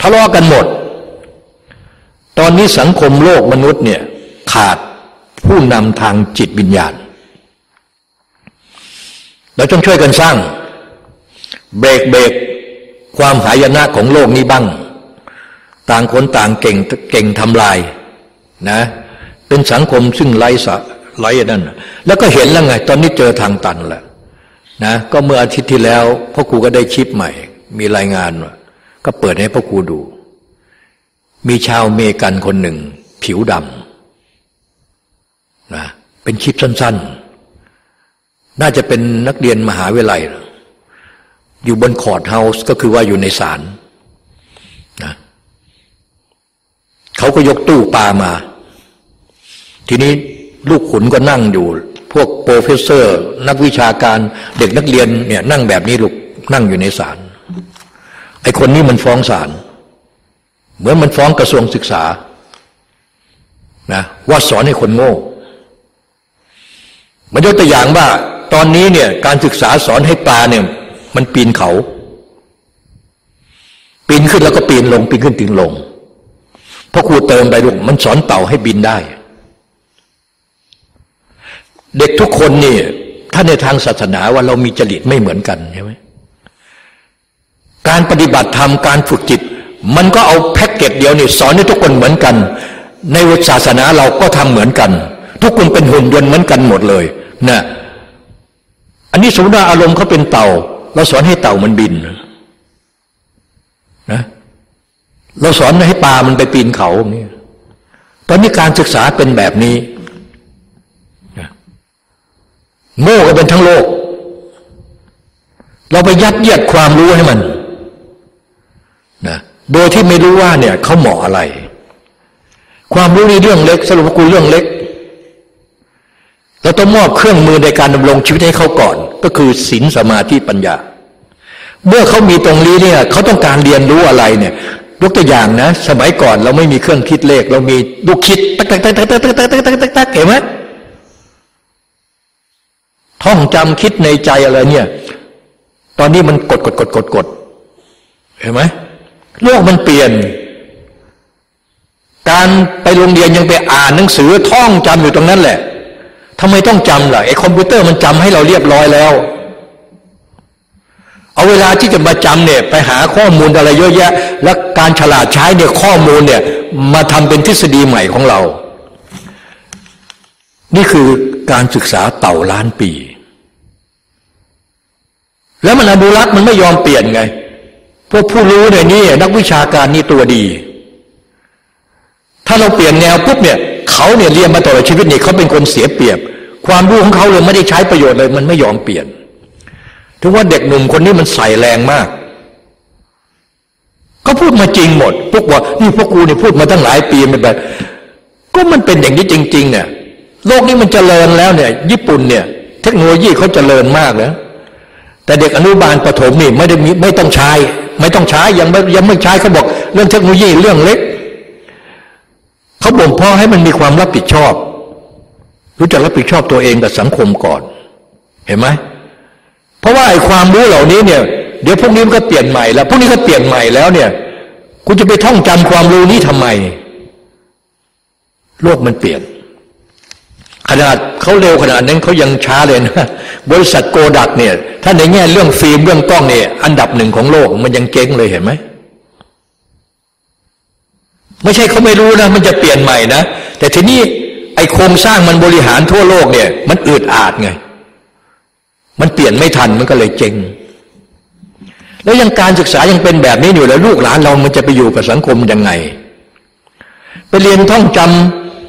ทะเลาะกันหมด ตอนนี้สังคมโลกมนุษย์เนี่ยขาดผู้นำทางจิตวิญญาณ เราต้องช่วยกันสร้าง เบรกเบรกความหายนะของโลกนี้บ้าง ต่างคนต่างเก่งเก่งทำลายนะเป็นสังคมซึ่งไร้สะไร้นั่นแล้วก็เห็นแล้วไง ตอนนี้เจอทางตันแล้วนะก็เมื่ออาทิตย์ที่แล้วพ่อครูก็ได้ชิปใหม่ มีรายงานว่าก็เปิดให้พ่อครูดู มีชาวเมกันคนหนึ่ง ผิวดำนะเป็นชิปสั้น ๆ น่าจะเป็นนักเรียนมหาวิทยาลัยอยู่บน courthouse ก็คือว่าอยู่ในศาลนะ เขาก็ยกตู้ปลามา ทีนี้ลูกขุนก็นั่งอยู่ พวก professor นักวิชาการเด็กนักเรียนเนี่ยนั่งแบบนี้ลูกนั่งอยู่ในศาลไอ้คนนี้มันฟ้องศาลเหมือนมันฟ้องกระทรวงศึกษานะว่าสอนให้คนโง่มันยกตัวอย่างว่า ตอนนี้เนี่ยการศึกษาสอนให้ปลาเนี่ย มันปีนเขา ปีนขึ้นแล้วก็ปีนลง ปีนขึ้นปีนลง พราะครูเติมไปลูกมันสอนเต่าให้บินได้ เด็กทุกคนนี่ถ้าในทางศาสนาว่าเรามีจริตไม่เหมือนกันใช่ไหมการปฏิบัติธรรมการฝึกจิต มันก็เอาแพ็กเกจเดียวนี่สอนให้ทุกคนเหมือนกัน ในศาสนาเราก็ทำเหมือนกัน ทุกคนเป็นหุ่นยนต์เหมือนกันหมดเลยนะอันนี้สมมติว่าอารมณ์เขาเป็นเต่า เราสอนให้เต่ามันบินนะ เราสอนให้ปลามันไปปีนเขาเนี่ยตอนนี้การศึกษาเป็นแบบนี้โง่กันเป็นทั้งโลก เราไปยัดเยียดความรู้ให้มันนะโดยที่ไม่รู้ว่าเนี่ยเขาเหมาะอะไร ความรู้ในเรื่องเล็ก สรุปว่ากูเรื่องเล็กเราต้องมอบเครื่องมือในการดำรงชีวิตให้เขาก่อน ก็คือศีลสมาธิปัญญา เมื่อเขามีตรงนี้เนี่ยเขาต้องการเรียนรู้อะไรเนี่ย ยกตัวอย่างนะ สมัยก่อนเราไม่มีเครื่องคิดเลข เรามีลูกคิดตักตักตักตักตักตักตักตักตักตักตักเห็นไหมท่องจำคิดในใจอะไรเนี่ย ตอนนี้มันกดกดกดกดกดเห็นไหมโลกมันเปลี่ยน การไปโรงเรียนยังไปอ่านหนังสือท่องจำอยู่ตรงนั้นแหละทำไมต้องจำล่ะไอ้คอมพิวเตอร์มันจำให้เราเรียบร้อยแล้ว เอาเวลาที่จะมาจำเนี่ยไปหาข้อมูลอะไรเยอะแยะ แล้วการฉลาดใช้เนี่ยข้อมูลเนี่ยมาทำเป็นทฤษฎีใหม่ของเรา นี่คือการศึกษาเต่าล้านปี แล้วมันอนุรักษ์มันไม่ยอมเปลี่ยนไง พวกผู้รู้ในนี้นักวิชาการนี่ตัวดี ถ้าเราเปลี่ยนแนวปุ๊บเนี่ยเขาเนี่ยเรียนมาตลอดชีวิตนี่เขาเป็นคนเสียเปรียบ ความรู้ของเขาเลยไม่ได้ใช้ประโยชน์เลย มันไม่ยอมเปลี่ยน ถึงว่าเด็กหนุ่มคนนี้มันใส่แรงมาก ก็พูดมาจริงหมด พวกว่านี่พวกกูเนี่ยพูดมาตั้งหลายปีมันแบบก็มันเป็นอย่างนี้จริง ๆ เนี่ยโลกนี้มันเจริญแล้วเนี่ย ญี่ปุ่นเนี่ย เทคโนโลยีเขาเจริญมากแล้วแต่เด็กอนุบาลประถมนี่ไม่ได้มีไม่ต้องใช้ ไม่ต้องใช้ยังไม่ยังไม่ใช้เขาบอก เรื่องเทคโนโลยีเรื่องเล็กเขาบ่มเพาะให้มันมีความรับผิดชอบ รู้จักรับผิดชอบตัวเองกับสังคมก่อน เห็นไหม เพราะว่าไอ้ความรู้เหล่านี้เนี่ย เดี๋ยวพวกนี้มันก็เปลี่ยนใหม่แล้วพวกนี้ก็เปลี่ยนใหม่แล้วเนี่ยคุณจะไปท่องจำความรู้นี้ทำไม โลกมันเปลี่ยน ขนาดเขาเร็วขนาดนั้นเขายังช้าเลยนะบริษัทโกดักเนี่ย ถ้าในแง่เรื่องฟิล์มเรื่องกล้องเนี่ย อันดับหนึ่งของโลกมันยังเก่งเลยเห็นไหมไม่ใช่เขาไม่รู้นะ มันจะเปลี่ยนใหม่นะ แต่ทีนี้ไอโครงสร้างมันบริหารทั่วโลกเนี่ย มันอืดอาดไง มันเปลี่ยนไม่ทันมันก็เลยเจ๊งแล้วยังการศึกษายังเป็นแบบนี้อยู่แล้วลูกหลานเรามันจะไปอยู่กับสังคมยังไง ไปเรียนท่องจ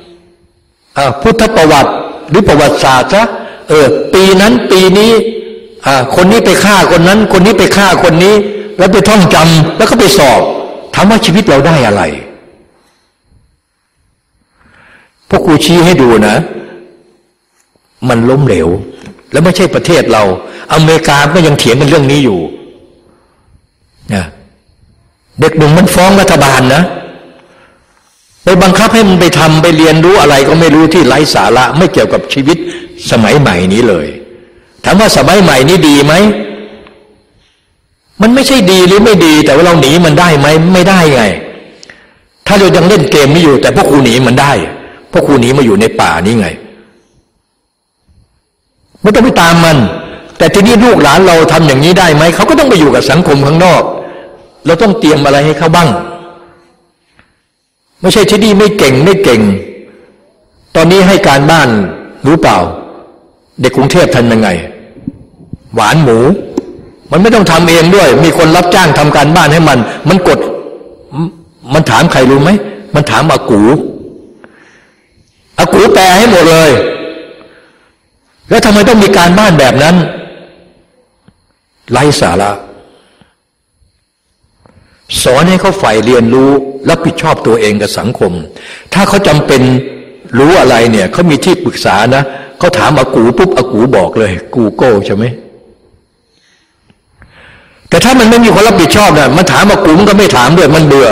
ำพุทธประวัติหรือประวัติศาสตร์ซะเออ ปีนั้นปีนี้คนนี้ไปฆ่าคนนั้น คนนี้ไปฆ่าคนนี้ แล้วไปท่องจำแล้วก็ไปสอบถามว่าชีวิตเราได้อะไรพวกครูชี้ให้ดูนะ มันล้มเหลว แล้วไม่ใช่ประเทศเรา อเมริกาก็ยังเถียงกันเรื่องนี้อยู่นะเด็กหนุ่มมันฟ้องรัฐบาลนะไปบังคับให้มันไปทำไปเรียนรู้อะไรก็ไม่รู้ที่ไร้สาระไม่เกี่ยวกับชีวิตสมัยใหม่นี้เลยถามว่าสมัยใหม่นี้ดีไหมมันไม่ใช่ดีหรือไม่ดี แต่ว่าเราหนีมันได้ไหมไม่ได้ไง ถ้าเรายังเล่นเกมนี้อยู่ แต่พวกครูหนีมันได้ราะครูหนีมาอยู่ในป่านี้ไง ไม่ต้องไปตามมัน แต่ทีนี้ลูกหลานเราทำอย่างนี้ได้ไหมเขาก็ต้องไปอยู่กับสังคมข้างนอก เราต้องเตรียมอะไรให้เขาบ้าง ไม่ใช่ที่นี่ไม่เก่งไม่เก่ง ตอนนี้ให้การบ้านรู้เปล่า เด็กกรุงเทพทันยังไง หวานหมู มันไม่ต้องทำเองด้วย มีคนรับจ้างทำการบ้านให้มัน มันกดมันถามใครรู้ไหม มันถามอากูอากูแปลให้หมดเลย แล้วทำไมต้องมีการบ้านแบบนั้นไร้สาระสอนให้เขาฝ่ายเรียนรู้รับผิดชอบตัวเองกับสังคม ถ้าเขาจำเป็นรู้อะไรเนี่ยเขามีที่ปรึกษานะเขาถามอากูปุ๊บอากูบอกเลย กูโก้ใช่ไหมแต่ถ้ามันไม่มีคนรับผิดชอบนะมันถามอากูมันก็ไม่ถามด้วยมันเบื่อ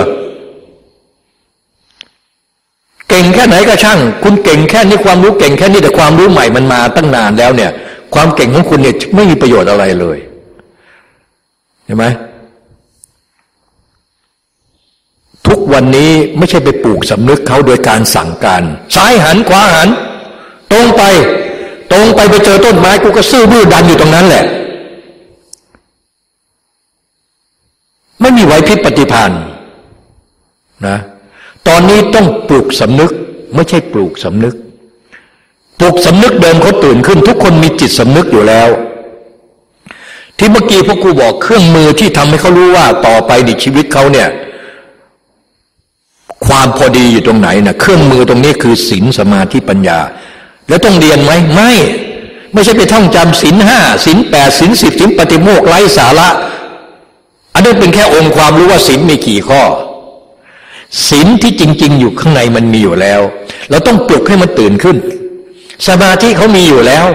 เก่งแค่ไหนก็ช่าง คุณเก่งแค่นี้ความรู้เก่งแค่นี้แต่ความรู้ใหม่มันมาตั้งนานแล้วเนี่ย ความเก่งของคุณเนี่ยไม่มีประโยชน์อะไรเลยเห็นไหมทุกวันนี้ไม่ใช่ไปปลูกสำนึกเขาโดยการสั่งการซ้ายหันขวาหัน ตรงไป ตรงไปไปเจอต้นไม้กูก็ซื่อบื้อดันอยู่ตรงนั้นแหละ ไม่มีไหวพริบปฏิพันธ์นะ ตอนนี้ต้องปลูกสำนึก ไม่ใช่ปลูกสำนึก ปลูกสำนึกเดิมเขาตื่นขึ้น ทุกคนมีจิตสำนึกอยู่แล้ว ที่เมื่อกี้พวกกูบอกเครื่องมือที่ทำให้เขารู้ว่าต่อไปในชีวิตเขาเนี่ย ความพอดีอยู่ตรงไหนนะเครื่องมือตรงนี้คือศีลสมาธิปัญญา แล้วต้องเรียนไหมไม่ไม่ใช่ไปท่องจำศีลห้าศีลแปดศีลสิบศีลปฏิโมกไร้สาระ อันนี้เป็นแค่องค์ความรู้ว่าศีลมีกี่ข้อ ศีลที่จริง ๆ อยู่ข้างในมันมีอยู่แล้ว เราต้องปลุกให้มันตื่นขึ้น สมาธิเขามีอยู่แล้ว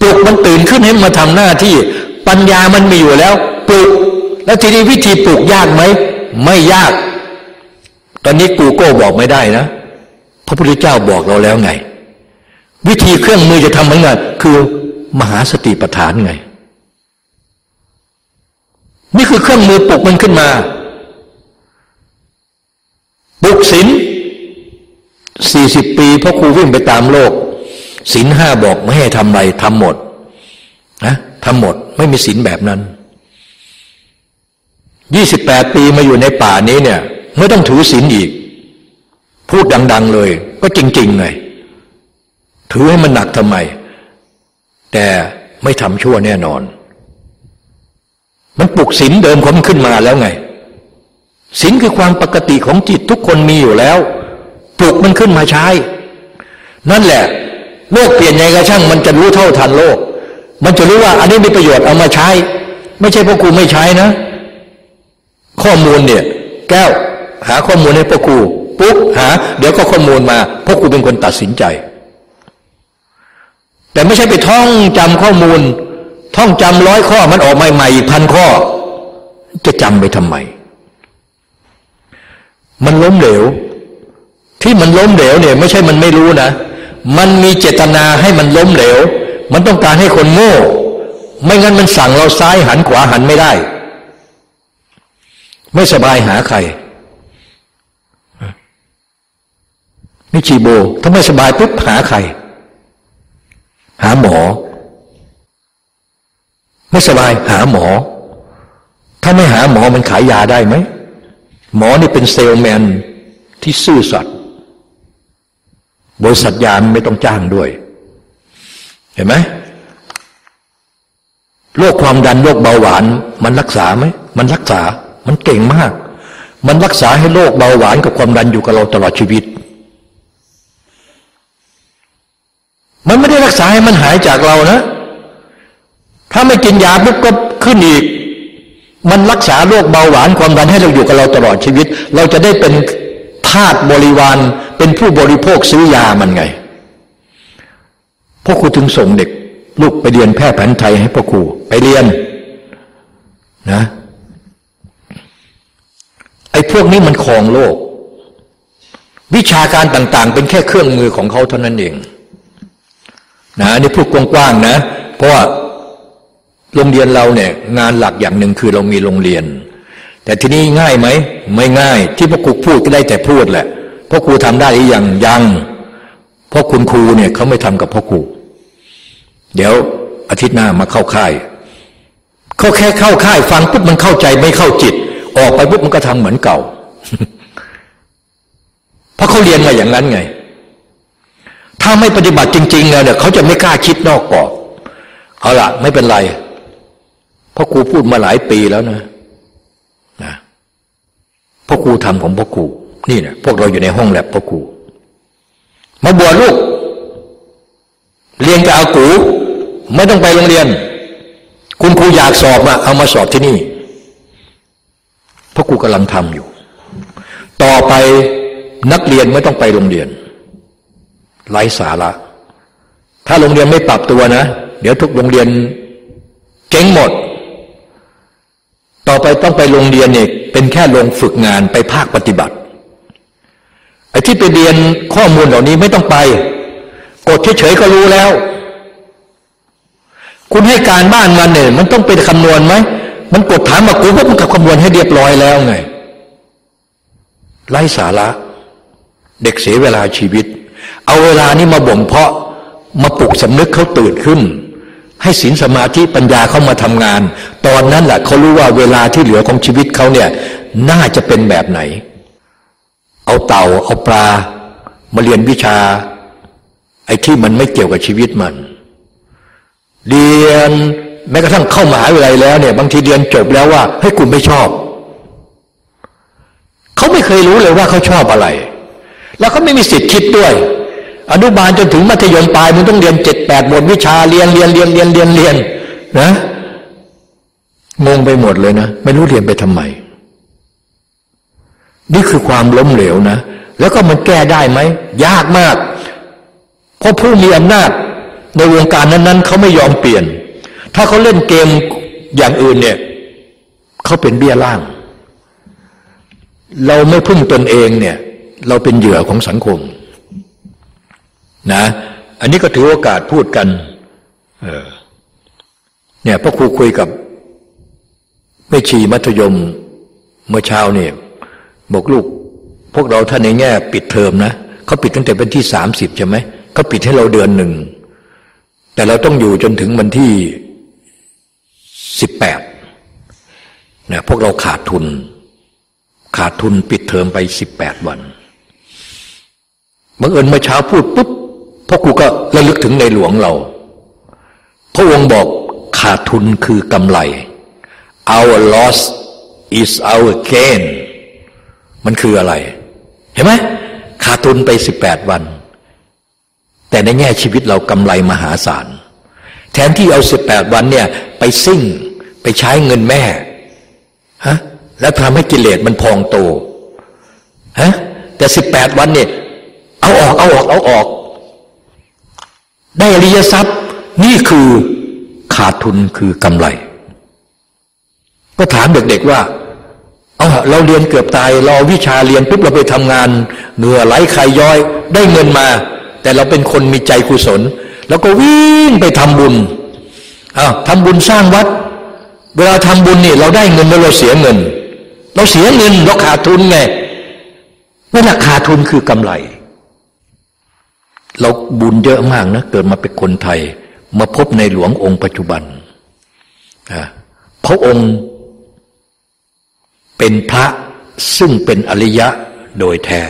ปลุกมันตื่นขึ้นให้มาทำหน้าที่ ปัญญามันมีอยู่แล้ว ปลุก แล้วทีนี้วิธีปลุกยากไหม ไม่ยาก ตอนนี้กูโก้บอกไม่ได้นะ พระพุทธเจ้าบอกเราแล้วไง วิธีเครื่องมือจะทำยังไงคือมหาสติปัฏฐานไง นี่คือเครื่องมือปลุกมันขึ้นมา บุกศิลสี่สิบปีพ่อครูวิ่งไปตามโลกศีลห้าบอกไม่ให้ทำอะไรทำหมดนะทำหมดไม่มีศีลแบบนั้นยี่สิบแปดปีมาอยู่ในป่านี้เนี่ย ไม่ต้องถือศีลอีก พูดดัง ๆเลย ก็จริงๆไงถือให้มันหนักทำไม แต่ไม่ทำชั่วแน่นอน มันปลุกศีลเดิมของมันขึ้นมาแล้วไง ศีลคือความปกติของจิตทุกคนมีอยู่แล้ว ปลุกมันขึ้นมาใช้ นั่นแหละ โลกเปลี่ยนไงก็ช่าง มันจะรู้เท่าทันโลก มันจะรู้ว่าอันนี้มีประโยชน์เอามาใช้ ไม่ใช่พวกกูไม่ใช้นะ ข้อมูลเนี่ย แก้ว หาข้อมูลให้พวกกูปุ๊บหา เดี๋ยวก็ข้อมูลมาพวกกูเป็นคนตัดสินใจ แต่ไม่ใช่ไปท่องจำข้อมูล ท่องจำร้อยข้อมันออกใหม่ๆพันข้อ จะจำไปทำไม มันล้มเหลว ที่มันล้มเหลวเนี่ย ไม่ใช่มันไม่รู้นะ มันมีเจตนาให้มันล้มเหลว มันต้องการให้คนโง่ ไม่งั้นมันสั่งเราซ้ายหันขวาหันไม่ได้ ไม่สบายหาใครนี่ชีโบ ถ้าไม่สบายปุ๊บหาใคร หาหมอ ไม่สบายหาหมอ ถ้าไม่หาหมอมันขายยาได้ไหม หมอนี่เป็นเซลแมนที่ซื่อสัตย์บริษัทยามไม่ต้องจ้างด้วย เห็นไหมโรคความดันโรคเบาหวาน มันรักษาไหมมันรักษา มันเก่งมาก มันรักษาให้โรคเบาหวานกับความดันอยู่กับเราตลอดชีวิต มันไม่ได้รักษาให้มันหายจากเรานะ ถ้าไม่กินยาปุ๊บก็ขึ้นอีก มันรักษาโรคเบาหวานความดันให้เราอยู่กับเราตลอดชีวิต เราจะได้เป็นทาสบริวารเป็นผู้บริโภคซื้อยามันไงพ่อครูถึงส่งเด็ก ลูกไปเรียนแพทย์แผนไทยให้พ่อครูไปเรียนนะไอ้พวกนี้มันครองโลก วิชาการต่างๆ เป็นแค่เครื่องมือของเขาเท่านั้นเองนะนี่พูดกว้างๆนะ เพราะว่า โรงเรียนเราเนี่ยงานหลักอย่างหนึ่งคือเรามีโรงเรียน แต่ที่นี้ง่ายไหมไม่ง่าย ที่พ่อครูพูดก็ได้แต่พูดแหละพ่อครูทำได้หรือยังยังเพราะคุณครูเนี่ยเขาไม่ทำกับพ่อครูเดี๋ยวอาทิตย์หน้ามาเข้าค่ายเขาแค่เข้าค่ายฟังปุ๊บมันเข้าใจไม่เข้าจิต ออกไปปุ๊บมันก็ทำเหมือนเก่า เพราะเขาเรียนมาอย่างนั้นไง ถ้าไม่ปฏิบัติจริงๆเนี่ยเขาจะไม่กล้าคิดนอกกรอบเอาล่ะ ไม่เป็นไร ราะครูพูดมาหลายปีแล้วนะนะพ่อครูทำของพ่อครูนี่นะพวกเราอยู่ในห้องแลบพ่อครูมาบวชลูก เรียนกับอากู ไม่ต้องไปโรงเรียน คุณครูอยากสอบมาเอามาสอบที่นี่พ่อครูกำลังทำอยู่ ต่อไปนักเรียนไม่ต้องไปโรงเรียนไร้สาระ ถ้าโรงเรียนไม่ปรับตัวนะ เดี๋ยวทุกโรงเรียนเจ๊งหมด ต่อไปต้องไปโรงเรียนเนี่ยเป็นแค่ลงฝึกงานไปภาคปฏิบัติไอ้ที่ไปเรียนข้อมูลเหล่านี้ไม่ต้องไป กดเฉยๆก็รู้แล้ว คุณให้การบ้านมันเนี่ยมันต้องเป็นคำนวณไหมมันกดถามมากูพวกมันกับคำนวณให้เรียบร้อยแล้วไงไร้สาระ เด็กเสียเวลาชีวิต เอาเวลานี้มาบ่มเพาะมาปลุกสำนึกเขาตื่นขึ้น ให้ศีลสมาธิปัญญาเข้ามาทำงาน ตอนนั้นแหละเขารู้ว่าเวลาที่เหลือของชีวิตเขาเนี่ยน่าจะเป็นแบบไหน เอาเต่าเอาปลา มาเรียนวิชา ไอ้ที่มันไม่เกี่ยวกับชีวิตมัน เรียนแม้กระทั่งเข้ามหาวิทยาลัยแล้วเนี่ย บางทีเรียนจบแล้วว่าให้คุณไม่ชอบ เขาไม่เคยรู้เลยว่าเขาชอบอะไร แล้วเขาไม่มีสิทธิ์คิดด้วย อนุบาลจนถึงมัธยมปลายมึงต้องเรียนเจ็ดแปดบทวิชาเรียนเรียนเรียนเรียนเรียนเรียนนะงงไปหมดเลยนะ ไม่รู้เรียนไปทำไม นี่คือความล้มเหลวนะ แล้วก็มันแก้ได้ไหม ยากมาก เพราะผู้มีอำนาจในวงการนั้น ๆเขาไม่ยอมเปลี่ยน ถ้าเขาเล่นเกมอย่างอื่นเนี่ยเขาเป็นเบี้ยล่าง เราไม่พึ่งตนเองเนี่ย เราเป็นเหยื่อของสังคม นะ อันนี้ก็ถือโอกาสพูดกัน เออ เนี่ยพ่อครูคุยกับแม่ชีมัธยมเมื่อเช้าเนี่ยบอกลูก พวกเราท่านในแง่ ปิดเทอมนะเขาปิดตั้งแต่เป็นที่สามสิบใช่ไหมก็ปิดให้เราเดือนหนึ่ง แต่เราต้องอยู่จนถึงวันที่สิบแปดเนี่ยพวกเราขาดทุน ขาดทุนปิดเทอมไปสิบแปดวันบังเอิญเมื่อเช้าพูดปุ๊บ พ่อครูก็ระลึกถึงในหลวงเรา พระองค์บอกขาดทุนคือกำไร our loss is our gain มันคืออะไร เห็นไหมขาดทุนไปสิบแปดวัน แต่ในแง่ชีวิตเรากำไรมหาศาล แทนที่เอาสิบแปดวันเนี่ย ไปซิ่ง ไปใช้เงินแม่ฮะแล้วทำให้กิเลสมันพองโตฮะแต่สิบแปดวันเนี่ย เอาออกเอาออกเอาออก ได้อริยทรัพย์นี่คือขาดทุนคือกำไร ก็ถามเด็กๆว่าเอาเราเรียนเกือบตายเราวิชาเรียนปุ๊บเราไปทำงาน เหงื่อไหลไขย้อย ได้เงินมา แต่เราเป็นคนมีใจกุศล แล้วก็วิ่งไปทำบุญอาทำบุญสร้างวัด เวลาทำบุญนี่เราได้เงินแล้วเราเสียเงิน เราเสียเงินเราขาดทุนไงนั่นแหละขาดทุนคือกำไร เราบุญเยอะมากนะ เกิดมาเป็นคนไทย มาพบในหลวงองค์ปัจจุบันพระองค์เป็นพระซึ่งเป็นอริยะโดยแท้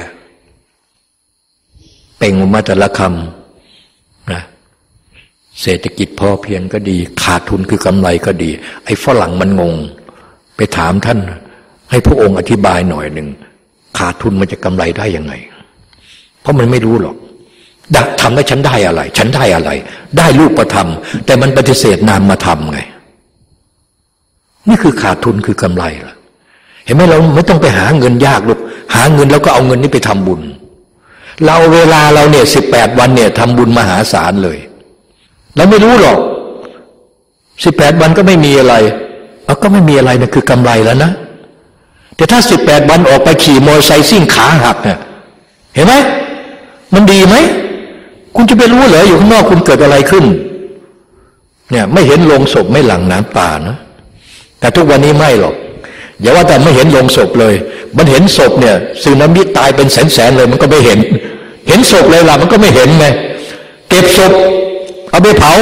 เป่งมาแต่ละคำนะเศรษฐกิจพอเพียงก็ดี ขาดทุนคือกำไรก็ดี ไอ้ฝรั่งมันงง ไปถามท่าน ให้พระองค์อธิบายหน่อยหนึ่ง ขาดทุนมันจะกำไรได้ยังไง เพราะมันไม่รู้หรอก ดักทำให้ฉันได้อะไร ฉันได้อะไร ได้รูปประธรรม แต่มันปฏิเสธนามมาทำไง นี่คือขาดทุนคือกำไรล่ะ เห็นไหมเราไม่ต้องไปหาเงินยากลูกหาเงินแล้วก็เอาเงินนี้ไปทำบุญ เราเวลาเราเนี่ยสิบแปดวันเนี่ยทำบุญมหาศาลเลยเราไม่รู้หรอกสิบแปดวันก็ไม่มีอะไรเอาก็ไม่มีอะไรนะคือกำไรแล้วนะแต่ถ้าสิบแปดวันออกไปขี่มอเตอร์ไซค์ซิ่งขาหักเนี่ยเห็นไหมมันดีไหม คุณจะไปรู้เหรออยู่ข้างนอกคุณเกิดอะไรขึ้น เนี่ยไม่เห็นลงศพไม่หลั่งน้ำตานะ แต่ทุกวันนี้ไม่หรอกอย่าว่าแต่ไม่เห็นลงศพเลย มันเห็นศพเนี่ยสึนามิตายเป็นแสนๆเลย มันก็ไม่เห็น เห็นศพเลยล่ะมันก็ไม่เห็นไงเก็บศพเอาไปเผา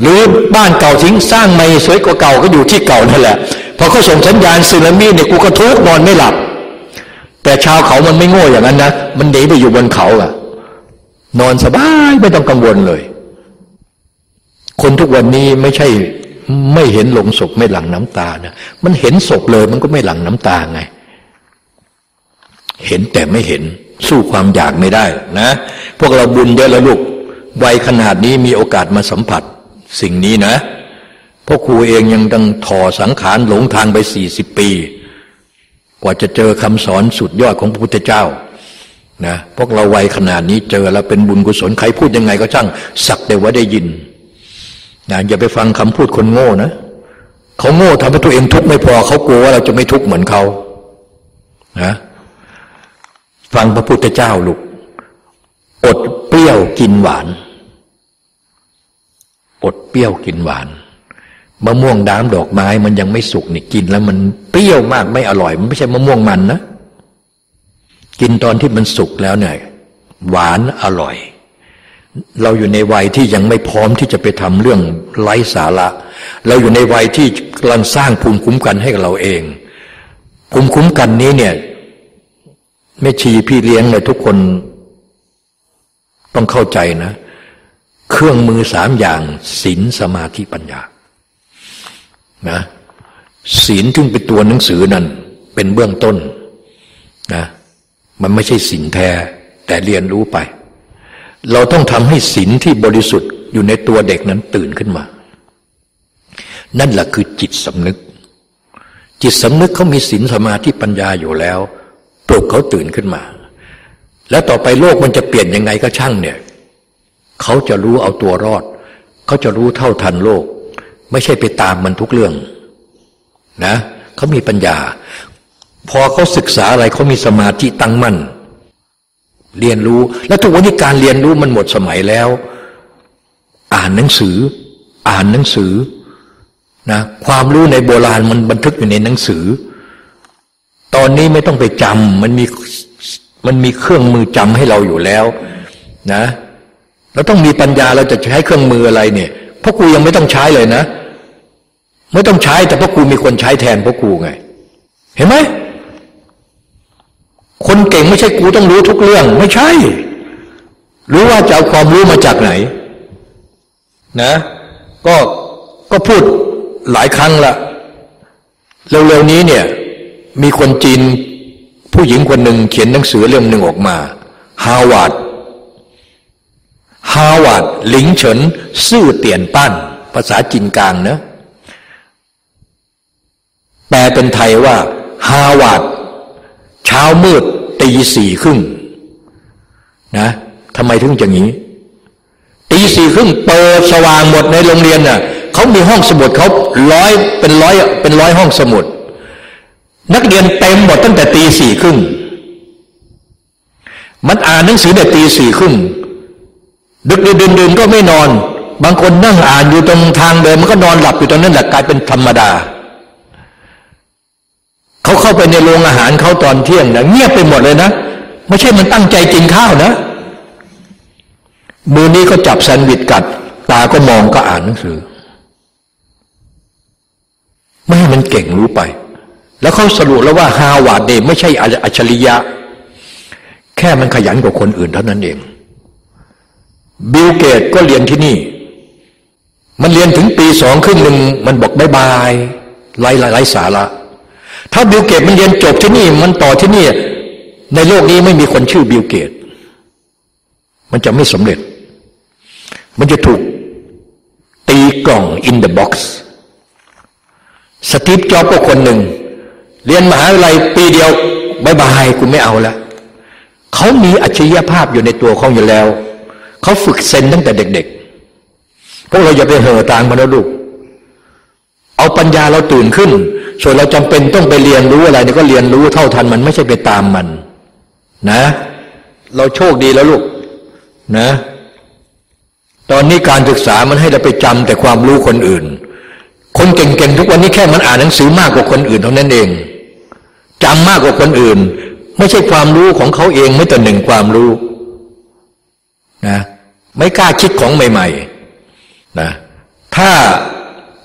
หรือบ้านเก่าทิ้งสร้างใหม่สวยกว่าเก่าก็อยู่ที่เก่านั่นแหละพอเขาส่งสัญญาณสึนามิเนี่ยกูก็ทุกนอนไม่หลับ แต่ชาวเขามันไม่โง่อย่างนั้นนะ มันหนีไปอยู่บนเขาอะนอนสบายไม่ต้องกังวลเลย คนทุกวันนี้ไม่ใช่ไม่เห็นหลงศพไม่หลั่งน้ำตานะมันเห็นศพเลยมันก็ไม่หลั่งน้ำตาไง เห็นแต่ไม่เห็นสู้ความอยากไม่ได้นะ พวกเราบุญเยอะแล้วลูกวัยขนาดนี้มีโอกาสมาสัมผัสสิ่งนี้นะพ่อครูเองยังต้องถอสังขารหลงทางไปสี่สิบปี กว่าจะเจอคำสอนสุดยอดของพระพุทธเจ้านะพวกเราวัยขนาดนี้เจอแล้วเป็นบุญกุศลใครพูดยังไงก็ช่างสักแต่ว่าได้ยินนะอย่าไปฟังคำพูดคนโง่นะเขาโง่ทำให้ตัวเองทุกข์ไม่พอเขากลัวว่าเราจะไม่ทุกข์เหมือนเขานะฟังพระพุทธเจ้าลูกอดเปรี้ยวกินหวานอดเปรี้ยวกินหวาน มะม่วงดามดอกไม้มันยังไม่สุกนี่กินแล้วมันเปรี้ยวมากไม่อร่อย มันไม่ใช่มะม่วงมันนะกินตอนที่มันสุกแล้วเนี่ยหวานอร่อย เราอยู่ในวัยที่ยังไม่พร้อมที่จะไปทำเรื่องไร้สาระ เราอยู่ในวัยที่กำลังสร้างภูมิคุ้มกันให้กับเราเอง ภูมิคุ้มกันนี้เนี่ยแม่ชีพี่เลี้ยงเลยทุกคนต้องเข้าใจนะ เครื่องมือสามอย่างศีลสมาธิปัญญา นะศีลถึงเป็นตัวหนังสือนั่นเป็นเบื้องต้นนะมันไม่ใช่ศีลแท้แต่เรียนรู้ไป เราต้องทำให้ศีลที่บริสุทธิ์อยู่ในตัวเด็กนั้นตื่นขึ้นมา นั่นแหละคือจิตสำนึก จิตสำนึกเขามีศีลสมาธิปัญญาอยู่แล้วปลุกเขาตื่นขึ้นมา แล้วต่อไปโลกมันจะเปลี่ยนยังไงก็ช่างเนี่ยเขาจะรู้เอาตัวรอด เขาจะรู้เท่าทันโลก ไม่ใช่ไปตามมันทุกเรื่อง นะเขามีปัญญา พอเขาศึกษาอะไรเขามีสมาธิตั้งมั่น เรียนรู้ แล้วทุกวันนี้การเรียนรู้มันหมดสมัยแล้ว อ่านหนังสือ อ่านหนังสือนะความรู้ในโบราณมันบันทึกอยู่ในหนังสือ ตอนนี้ไม่ต้องไปจำมันมีมันมีเครื่องมือจำให้เราอยู่แล้ว นะเราต้องมีปัญญาเราจะใช้เครื่องมืออะไรเนี่ย พ่อครูยังไม่ต้องใช้เลยนะ ไม่ต้องใช้แต่พ่อครูมีคนใช้แทนพ่อครูไง เห็นไหมคนเก่งไม่ใช่กูต้องรู้ทุกเรื่อง ไม่ใช่ รู้ว่าจะเอาความรู้มาจากไหน นะ ก็ก็พูดหลายครั้งละเร็วๆนี้เนี่ย มีคนจีนผู้หญิงคนหนึ่งเขียนหนังสือเล่มหนึ่งออกมาฮาวาด ฮาวาดหลิงเฉินซื่อเตียนปั้น ภาษาจีนกลางเนะแปลเป็นไทยว่าฮาวาดเช้ามืดตีสี่ครึ่งนะทำไมถึงอย่างนี้ตีสี่ครึ่งเปิดสว่างหมดในโรงเรียนน่ะเขามีห้องสมุดเขาร้อยเป็นร้อยเป็นร้อยห้องสมุด นักเรียนเต็มหมดตั้งแต่ตีสี่ครึ่งมันอ่านหนังสือแต่ตีสี่ครึ่ง ดึกดื่นดื่นก็ไม่นอน บางคนนั่งอ่านอยู่ตรงทางเดินมันก็นอนหลับอยู่ตรงนั้นแหละกลายเป็นธรรมดาเขาเข้าไปในโรงอาหารเขาตอนเที่ยงนะเงียบไปหมดเลยนะไม่ใช่มันตั้งใจกินข้าวนะมือนี้ก็จับแซนด์วิชกัด ตาก็มองก็อ่านหนังสือ ไม่ให้มันเก่งรู้ไป แล้วเขาสรุปแล้วว่าฮาวาดเดไม่ใช่อัจฉริยะ แค่มันขยันกว่าคนอื่นเท่านั้นเอง Bill Gates ก็เรียนที่นี่ มันเรียนถึงปีสองครึ่งหนึ่งมันบอก bye bye ไร้ไร้สาระ ถ้า Bill Gates มันเรียนจบที่นี่ มันต่อที่นี่ ในโลกนี้ไม่มีคนชื่อ Bill Gates มันจะไม่สำเร็จ มันจะถูกตีกล่อง in the box สตีฟจ็อบก็คนหนึ่ง เรียนมหาวิทยาลัยปีเดียวบายบายกูไม่เอาแล้วเขามีอัจฉริยภาพอยู่ในตัวเขาอยู่แล้ว เขาฝึกเซนตั้งแต่เด็ก ๆ พวกเราอย่าไปเห่อตามมาแล้วลูก เอาปัญญาเราตื่นขึ้น ส่วนเราจำเป็นต้องไปเรียนรู้อะไรนี่ก็เรียนรู้เท่าทันมันไม่ใช่ไปตามมัน นะ เราโชคดีแล้วลูก นะ ตอนนี้การศึกษามันให้เราไปจำแต่ความรู้คนอื่น คนเก่งๆทุกวันนี้แค่มันอ่านหนังสือมากกว่าคนอื่นเท่านั้นเองจำมากกว่าคนอื่น ไม่ใช่ความรู้ของเขาเองไม่แต่หนึ่งความรู้ นะไม่กล้าคิดของใหม่ๆนะถ้า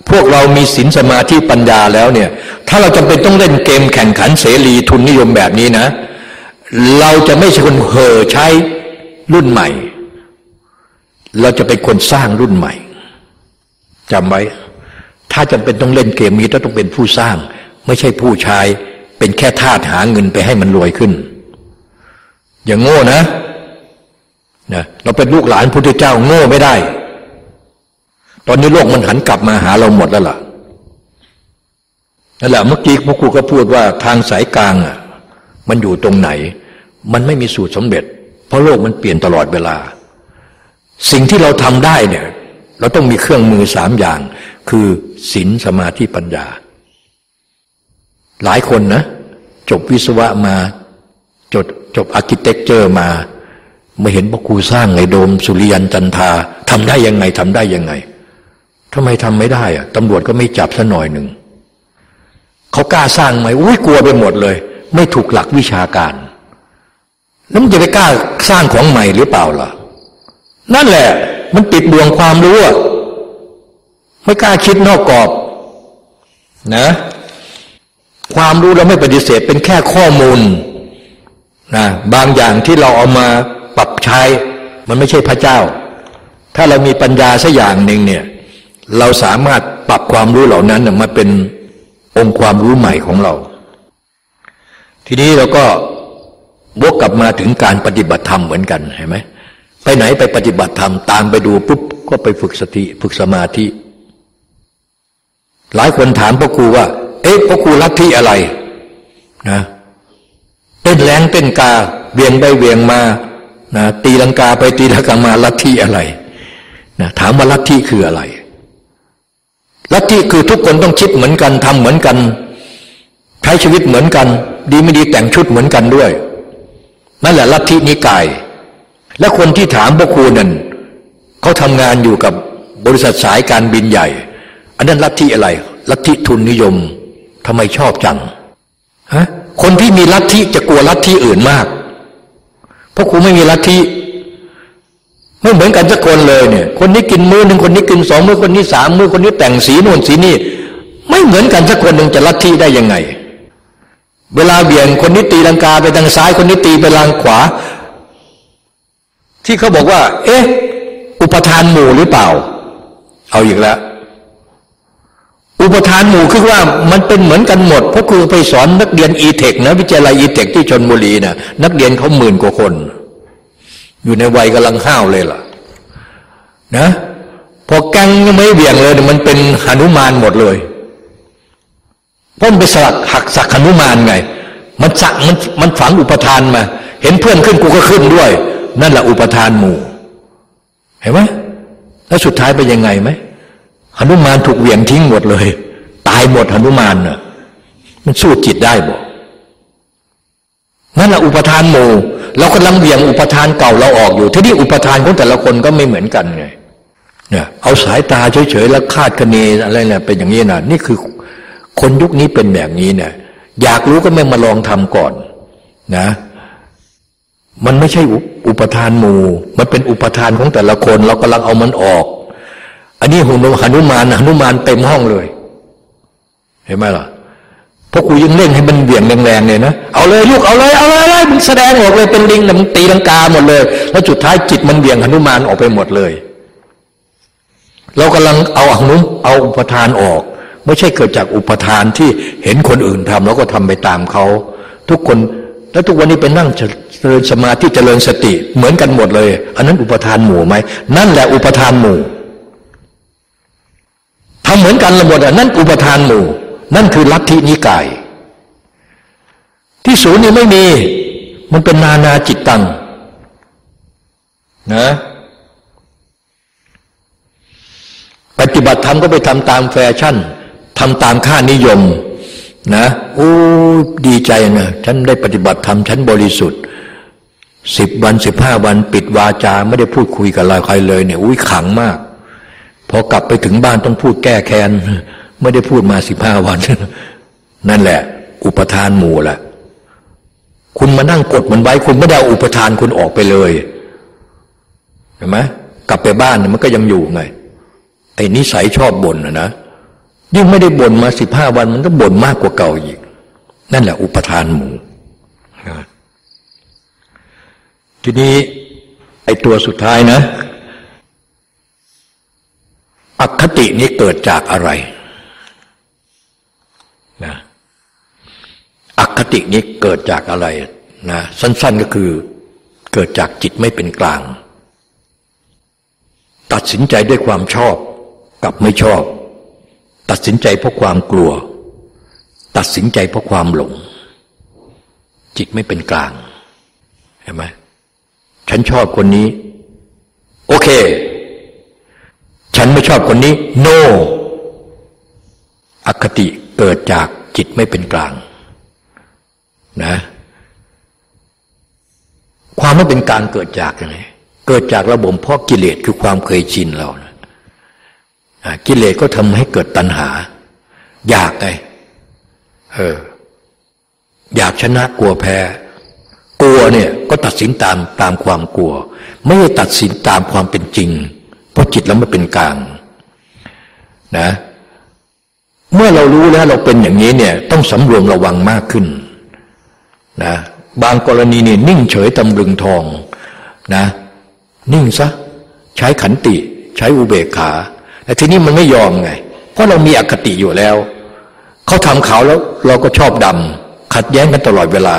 พวกเรามีศีลสมาธิปัญญาแล้วเนี่ย ถ้าเราจำเป็นต้องเล่นเกมแข่งขันเสรีทุนนิยมแบบนี้นะ เราจะไม่ใช่คนเห่อใช้รุ่นใหม่ เราจะเป็นคนสร้างรุ่นใหม่จำไว้ ถ้าจำเป็นต้องเล่นเกมนี้ต้องเป็นผู้สร้าง ไม่ใช่ผู้ใช้เป็นแค่ทาสหาเงินไปให้มันรวยขึ้น อย่างโง่นะ นะเราเป็นลูกหลานพุทธเจ้าโง่ไม่ได้ ตอนนี้โลกมันหันกลับมาหาเราหมดแล้วล่ะนั่นแหละเมื่อกี้พวกครูก็พูดว่าทางสายกลางอะมันอยู่ตรงไหน มันไม่มีสูตรสำเร็จ เพราะโลกมันเปลี่ยนตลอดเวลา สิ่งที่เราทำได้เนี่ยเราต้องมีเครื่องมือสามอย่าง คือศีลสมาธิปัญญา หลายคนนะ จบวิศวะมาจบจบ architecture มา มาเห็นพ่อครูสร้างไงโดมสุริยันจันทาทำได้ยังไงทำได้ยังไงทำไมทำไม่ได้อะตำรวจก็ไม่จับซะหน่อยหนึ่งเขากล้าสร้างไหมอุ้ยกลัวไปหมดเลย ไม่ถูกหลักวิชาการ แล้วมันจะไปกล้าสร้างของใหม่หรือเปล่าล่ะ นั่นแหละ มันปิดดวงความรู้ไม่กล้าคิดนอกกรอบ นะ ความรู้เราไม่ปฏิเสธเป็นแค่ข้อมูลนะบางอย่างที่เราเอามา ปรับใช้มันไม่ใช่พระเจ้า ถ้าเรามีปัญญาสักอย่างหนึ่งเนี่ยเราสามารถปรับความรู้เหล่านั้นมาเป็นองค์ความรู้ใหม่ของเรา ทีนี้เราก็วกกลับมาถึงการปฏิบัติธรรมเหมือนกันเห็นไหมไปไหนไปปฏิบัติธรรมตามไปดูปุ๊บก็ไปฝึกสติฝึกสมาธิ หลายคนถามพ่อครูว่า เอ๊ะพ่อครูลัทธิอะไรนะเต้นแรงเต้นกาเวียงไปเวียงมา นะตีลังกาไปตีลังกามาลัทธิอะไรนะถามว่าลัทธิคืออะไรลัทธิคือทุกคนต้องคิดเหมือนกันทำเหมือนกันใช้ชีวิตเหมือนกัน ดีไม่ดีแต่งชุดเหมือนกันด้วยนั่นแหละลัทธินิกาย และคนที่ถามพวกครูนั่นเขาทำงานอยู่กับบริษัทสายการบินใหญ่ อันนั้นลัทธิอะไร ลัทธิทุนนิยมทำไมชอบจังฮะคนที่มีลัทธิจะกลัวลัทธิอื่นมาก เพราะครูไม่มีลัทธิไม่เหมือนกันสักคนเลยเนี่ย คนนี้กินมือหนึ่งคนนี้กินสองมือคนนี้สามมือคนนี้แต่งสีนู่นสีนี่ไม่เหมือนกันสักคนหนึ่งจะลัทธิได้ยังไง เวลาเบี่ยงคนนี้ตีลังกาไปทางซ้าย คนนี้ตีไปทางขวา ที่เขาบอกว่า เอ๊ะ อุปทานหมู่หรือเปล่า เอาอีกแล้ว อุปทานหมู่คือว่ามันเป็นเหมือนกันหมดเพราะครูไปสอนนักเรียนอีเทคนะวิทยาลัยอีเทคที่ชนบุรีนะนักเรียนเขาหมื่นกว่าคน อยู่ในวัยกำลังห้าวเลยล่ะ นะพอแกงยังไม่เบี่ยงเลย มันเป็นหนุมานหมดเลยพราะมันไปสลักหักสักหนุมานไง มันสักมันมันฝังอุปทานมา เห็นเพื่อนขึ้นกูก็ขึ้นด้วย นั่นแหละอุปทานหมู่ เห็นไหมแล้วสุดท้ายเป็นยังไงไหม หนุมานถูกเหวี่ยงทิ้งหมดเลย ตายหมดหนุมานน่ะมันสู้จิตได้บ่นั่นแหละอุปทานหมู่เรากำลังเหวี่ยงอุปทานเก่าเราออกอยู่ทีนี้อุปทานของแต่ละคนก็ไม่เหมือนกันไงเนี่ยเอาสายตาเฉยๆแล้วคาดคะเนอะไรเนี่ยเป็นอย่างนี้นะนี่คือคนยุคนี้เป็นแบบนี้เนี่ยอยากรู้ก็ไม่มาลองทำก่อนนะ มันไม่ใช่อุปทานหมู่ มันเป็นอุปทานของแต่ละคน เรากำลังเอามันออก อันนี้หุ่นหนุมานหนุมานเต็มห้องเลย เห็นไหมล่ะพราะกูยังเล่นให้มันเบี่ยงแรงๆเลยนะ เอาเลยลูกเอาเลยเอาเลยเลยมันแสดงออกเลยเป็นลิงมันตีลังกาหมดเลย แล้วจุดท้ายจิตมันเบี่ยงหนุมานออกไปหมดเลย เรากำลังเอาอนุเอาอุปทานออก ไม่ใช่เกิดจากอุปทานที่เห็นคนอื่นทำแล้วก็ทำไปตามเขา ทุกคนแล้วทุกวันนี้ไปนั่งเจริญสมาธิเจริญสติเหมือนกันหมดเลย อันนั้นอุปทานหมู่ไหมนั่นแหละอุปทานหมู่ ทำเหมือนกันละหมดอะนั่นอุปทานหมู่ นั่นคือลัทธินิกาย ที่ศูนย์นี่ไม่มี มันเป็นนานาจิตตังนะปฏิบัติธรรมก็ไปทำตามแฟชั่นทำตามค่านิยม นะโอ้ดีใจนะฉันได้ปฏิบัติธรรมฉันบริสุทธิ์สิบวันสิบห้าวัน ปิดวาจา ไม่ได้พูดคุยกับใครเลยเนี่ยอุ้ยขังมาก พอกลับไปถึงบ้านต้องพูดแก้แค้นไม่ได้พูดมาสิบห้าวัน นั่นแหละ อุปทานหมู่แหละคุณมานั่งกดมันไว้ คุณไม่ได้อุปทานคุณออกไปเลยเห็นไหมกลับไปบ้านมันก็ยังอยู่ไงไอ้นิสัยชอบบ่นนะนะยิ่งไม่ได้บ่นมาสิบห้าวัน มันก็บ่นมากกว่าเก่าอีก นั่นแหละ อุปทานหมู่ทีนี้ไอ้ตัวสุดท้ายนะ อคตินี้เกิดจากอะไรนะอคตินี้เกิดจากอะไรนะสั้น ๆก็คือเกิดจากจิตไม่เป็นกลาง ตัดสินใจด้วยความชอบกับไม่ชอบ ตัดสินใจเพราะความกลัว ตัดสินใจเพราะความหลง จิตไม่เป็นกลางเห็นไหมฉันชอบคนนี้ โอเค ฉันไม่ชอบคนนี้ no อคติเกิดจากจิตไม่เป็นกลาง นะ ความไม่เป็นกลางเกิดจากยังไงเกิดจากระบบเพราะกิเลสคือความเคยชินเรานะกิเลสก็ทำให้เกิดตัณหา อยากไงเออ อยากชนะกลัวแพ้ กลัวเนี่ย ก็ตัดสินตามตามความกลัว ไม่ได้ตัดสินตามความเป็นจริง เพราะจิตเราไม่เป็นกลางนะ เมื่อเรารู้แล้วเราเป็นอย่างนี้เนี่ย ต้องสำรวมระวังมากขึ้นนะบางกรณีเนี่ยนิ่งเฉยตำลึงทองนะ นิ่งซะ ใช้ขันติ ใช้อุเบกขาแต่ทีนี้มันไม่ยอมไง เพราะเรามีอคติอยู่แล้ว เขาทำเขาแล้วเราก็ชอบดำขัดแย้งกันตลอดเวลา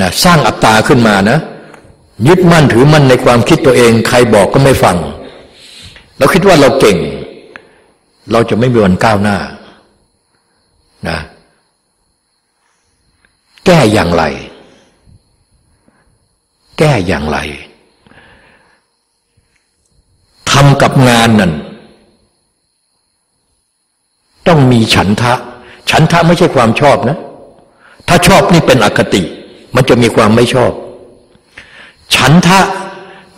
นะสร้างอัตตาขึ้นมานะ ยึดมั่นถือมั่นในความคิดตัวเอง ใครบอกก็ไม่ฟัง เราคิดว่าเราเก่ง เราจะไม่มีวันก้าวหน้านะแก้อย่างไร แก้อย่างไรทำกับงานนั่นต้องมีฉันทะ ฉันทะไม่ใช่ความชอบนะ ถ้าชอบนี่เป็นอคติ มันจะมีความไม่ชอบ ฉันทะ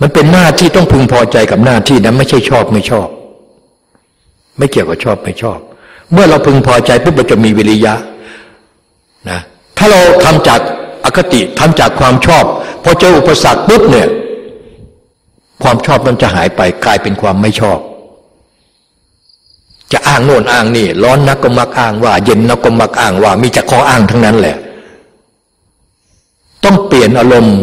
มันเป็นหน้าที่ต้องพึงพอใจกับหน้าที่นั้นไม่ใช่ชอบไม่ชอบ ไม่เกี่ยวกับชอบไม่ชอบ เมื่อเราพึงพอใจปุ๊บเราจะมีวิริยะนะถ้าเราทำจากอคติทำจากความชอบพอเจออุปสรรคปุ๊บเนี่ย ความชอบมันจะหายไปกลายเป็นความไม่ชอบ จะอ้างโน่นอ้างนี่ ร้อนนักก็มักอ้างว่า เย็นนักก็มักอ้างว่า มีแต่ข้ออ้างทั้งนั้นแหละ ต้องเปลี่ยนอารมณ์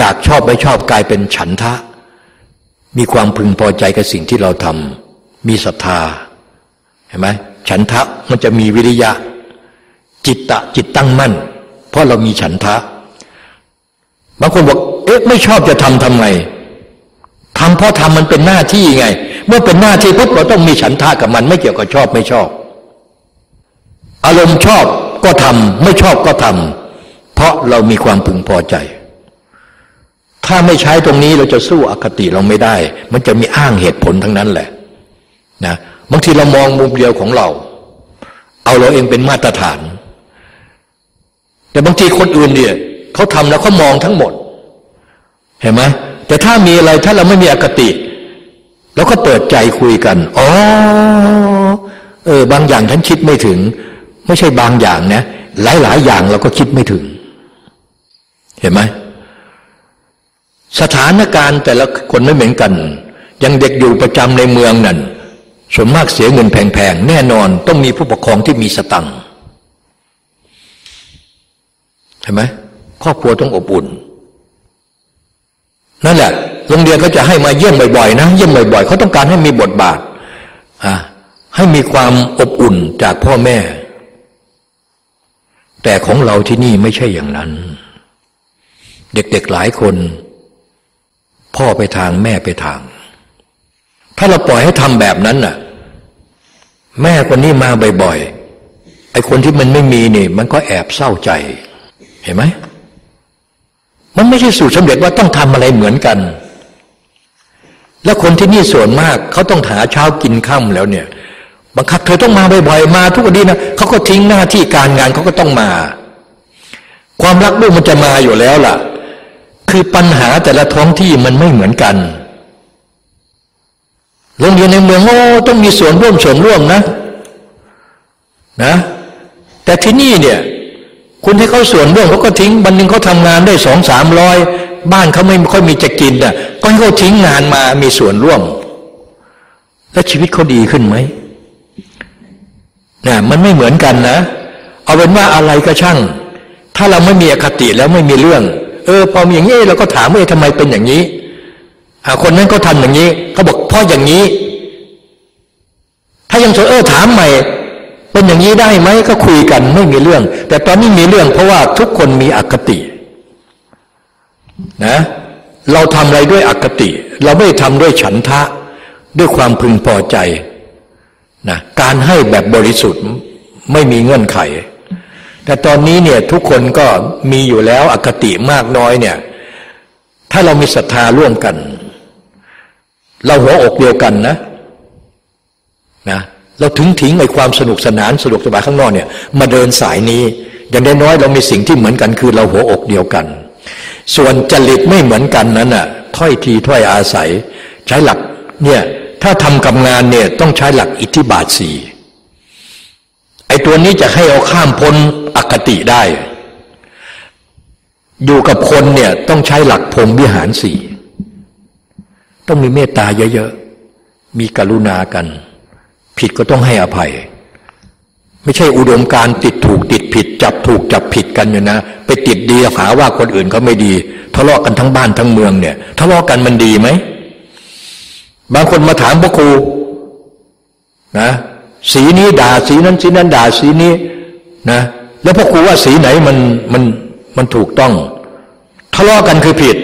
จากชอบไม่ชอบกลายเป็นฉันทะ มีความพึงพอใจกับสิ่งที่เราทำมีศรัทธาเห็นไหมฉันทะมันจะมีวิริยะ จิตตะจิตตั้งมั่น เพราะเรามีฉันทะบางคนบอกเอ๊ะไม่ชอบจะทำทำไงทำเพราะทำมันเป็นหน้าที่ไง เมื่อเป็นหน้าที่ปุ๊บเราต้องมีฉันทะกับมัน ไม่เกี่ยวกับชอบไม่ชอบ อารมณ์ชอบก็ทำไม่ชอบก็ทำเพราะเรามีความพึงพอใจ ถ้าไม่ใช้ตรงนี้เราจะสู้อคติเราไม่ได้ มันจะมีอ้างเหตุผลทั้งนั้นแหละนะบางทีเรามองมุมเดียวของเรา เอาเราเองเป็นมาตรฐาน แต่บางทีคนอื่นเนี่ยเขาทำแล้วเขามองทั้งหมด เห็นไหมแต่ถ้ามีอะไรถ้าเราไม่มีอคติเราก็เปิดใจคุยกันอ๋อเออบางอย่างฉันคิดไม่ถึง ไม่ใช่บางอย่างนะหลายๆ อย่างเราก็คิดไม่ถึง เห็นไหม สถานการณ์แต่ละคนไม่เหมือนกัน ยังเด็กอยู่ประจำในเมืองนั่นส่วนมากเสียเงินแพงๆ แน่นอนต้องมีผู้ปกครองที่มีสตังค์เห็นไหมครอบครัวต้องอบอุ่น นั่นแหละโรงเรียนก็จะให้มาเยี่ยมบ่อยๆนะเยี่ยมบ่อยๆเขาต้องการให้มีบทบาทให้มีความอบอุ่นจากพ่อแม่ แต่ของเราที่นี่ไม่ใช่อย่างนั้น เด็กๆหลายคน พ่อไปทางแม่ไปทาง ถ้าเราปล่อยให้ทำแบบนั้นน่ะ แม่คนนี้มาบ่อยๆไอ้คนที่มันไม่มีนี่ มันก็แอบเศร้าใจ เห็นไหมมันไม่ใช่สูตรสำเร็จว่าต้องทำอะไรเหมือนกัน แล้วคนที่นี่ส่วนมากเขาต้องหาเช้ากินค่ำแล้วเนี่ยบังคับเธอต้องมาบ่อยๆมาทุกวันนี้นะเขาก็ทิ้งหน้าที่การงานเขาก็ต้องมา ความรักลูกมันจะมาอยู่แล้วล่ะ คือปัญหาแต่ละท้องที่มันไม่เหมือนกัน โรงเรียนในเมืองโอ้ต้องมีส่วนร่วมส่วนร่วมนะนะ แต่ที่นี่เนี่ย คุณที่เขาส่วนร่วมเขาก็ทิ้งวันหนึ่งเขาทางานได้สองสามร้อยบ้านเขาไม่ค่อยมีจะกินอะก็ให้เขาทิ้งงานมามีส่วนร่วม แล้วชีวิตเขาดีขึ้นไหมนะมันไม่เหมือนกันนะ เอาเป็นว่าอะไรก็ช่าง ถ้าเราไม่มีอคติแล้วไม่มีเรื่อง เออพอมีอย่างนี้เราก็ถามว่าทำไมเป็นอย่างนี้คนนั้นเขาทาอย่างนี้เขาบอกเพราะอย่างนี้ ถ้ายังสนเออถามใหม่เป็นอย่างนี้ได้ไหมก็คุยกันไม่มีเรื่อง แต่ตอนนี้มีเรื่องเพราะว่าทุกคนมีอคตินะเราทำอะไรด้วยอคติ เราไม่ทำด้วยฉันทะ ด้วยความพึงพอใจนะการให้แบบบริสุทธิ์ไม่มีเงื่อนไข แต่ตอนนี้เนี่ยทุกคนก็มีอยู่แล้วอคติมากน้อยเนี่ย ถ้าเรามีศรัทธาร่วมกัน เราหัวอกเดียวกันนะนะเราถึงทิ้งไอ้ความสนุกสนานสะดวกสบายข้างนอกเนี่ย มาเดินสายนี้ อย่างน้อยเรามีสิ่งที่เหมือนกันคือเราหัวอกเดียวกัน ส่วนจริตไม่เหมือนกันนั้นน่ะถ้อยทีถ้อยอาศัย ใช้หลักเนี่ยถ้าทำกับงานเนี่ยต้องใช้หลักอิทธิบาทสี่ ตัวนี้จะให้เอาข้ามพ้นอคติได้ อยู่กับคนเนี่ยต้องใช้หลักพรมวิหารสี่ต้องมีเมตตาเยอะๆ มีกรุณากัน ผิดก็ต้องให้อภัย ไม่ใช่อุดมการติดถูกติดผิด จับถูกจับผิดกันอยู่นะ ไปติดดีหาว่าคนอื่นเขาไม่ดี ทะเลาะกันทั้งบ้านทั้งเมืองเนี่ยทะเลาะกันมันดีไหม บางคนมาถามพระครูนะ สีนี้ด่าสีนั้นสีนั้นด่าสีนี้นะแล้วพระครูว่าสีไหนมันมันมันถูกต้อง ทะเลาะกันคือผิด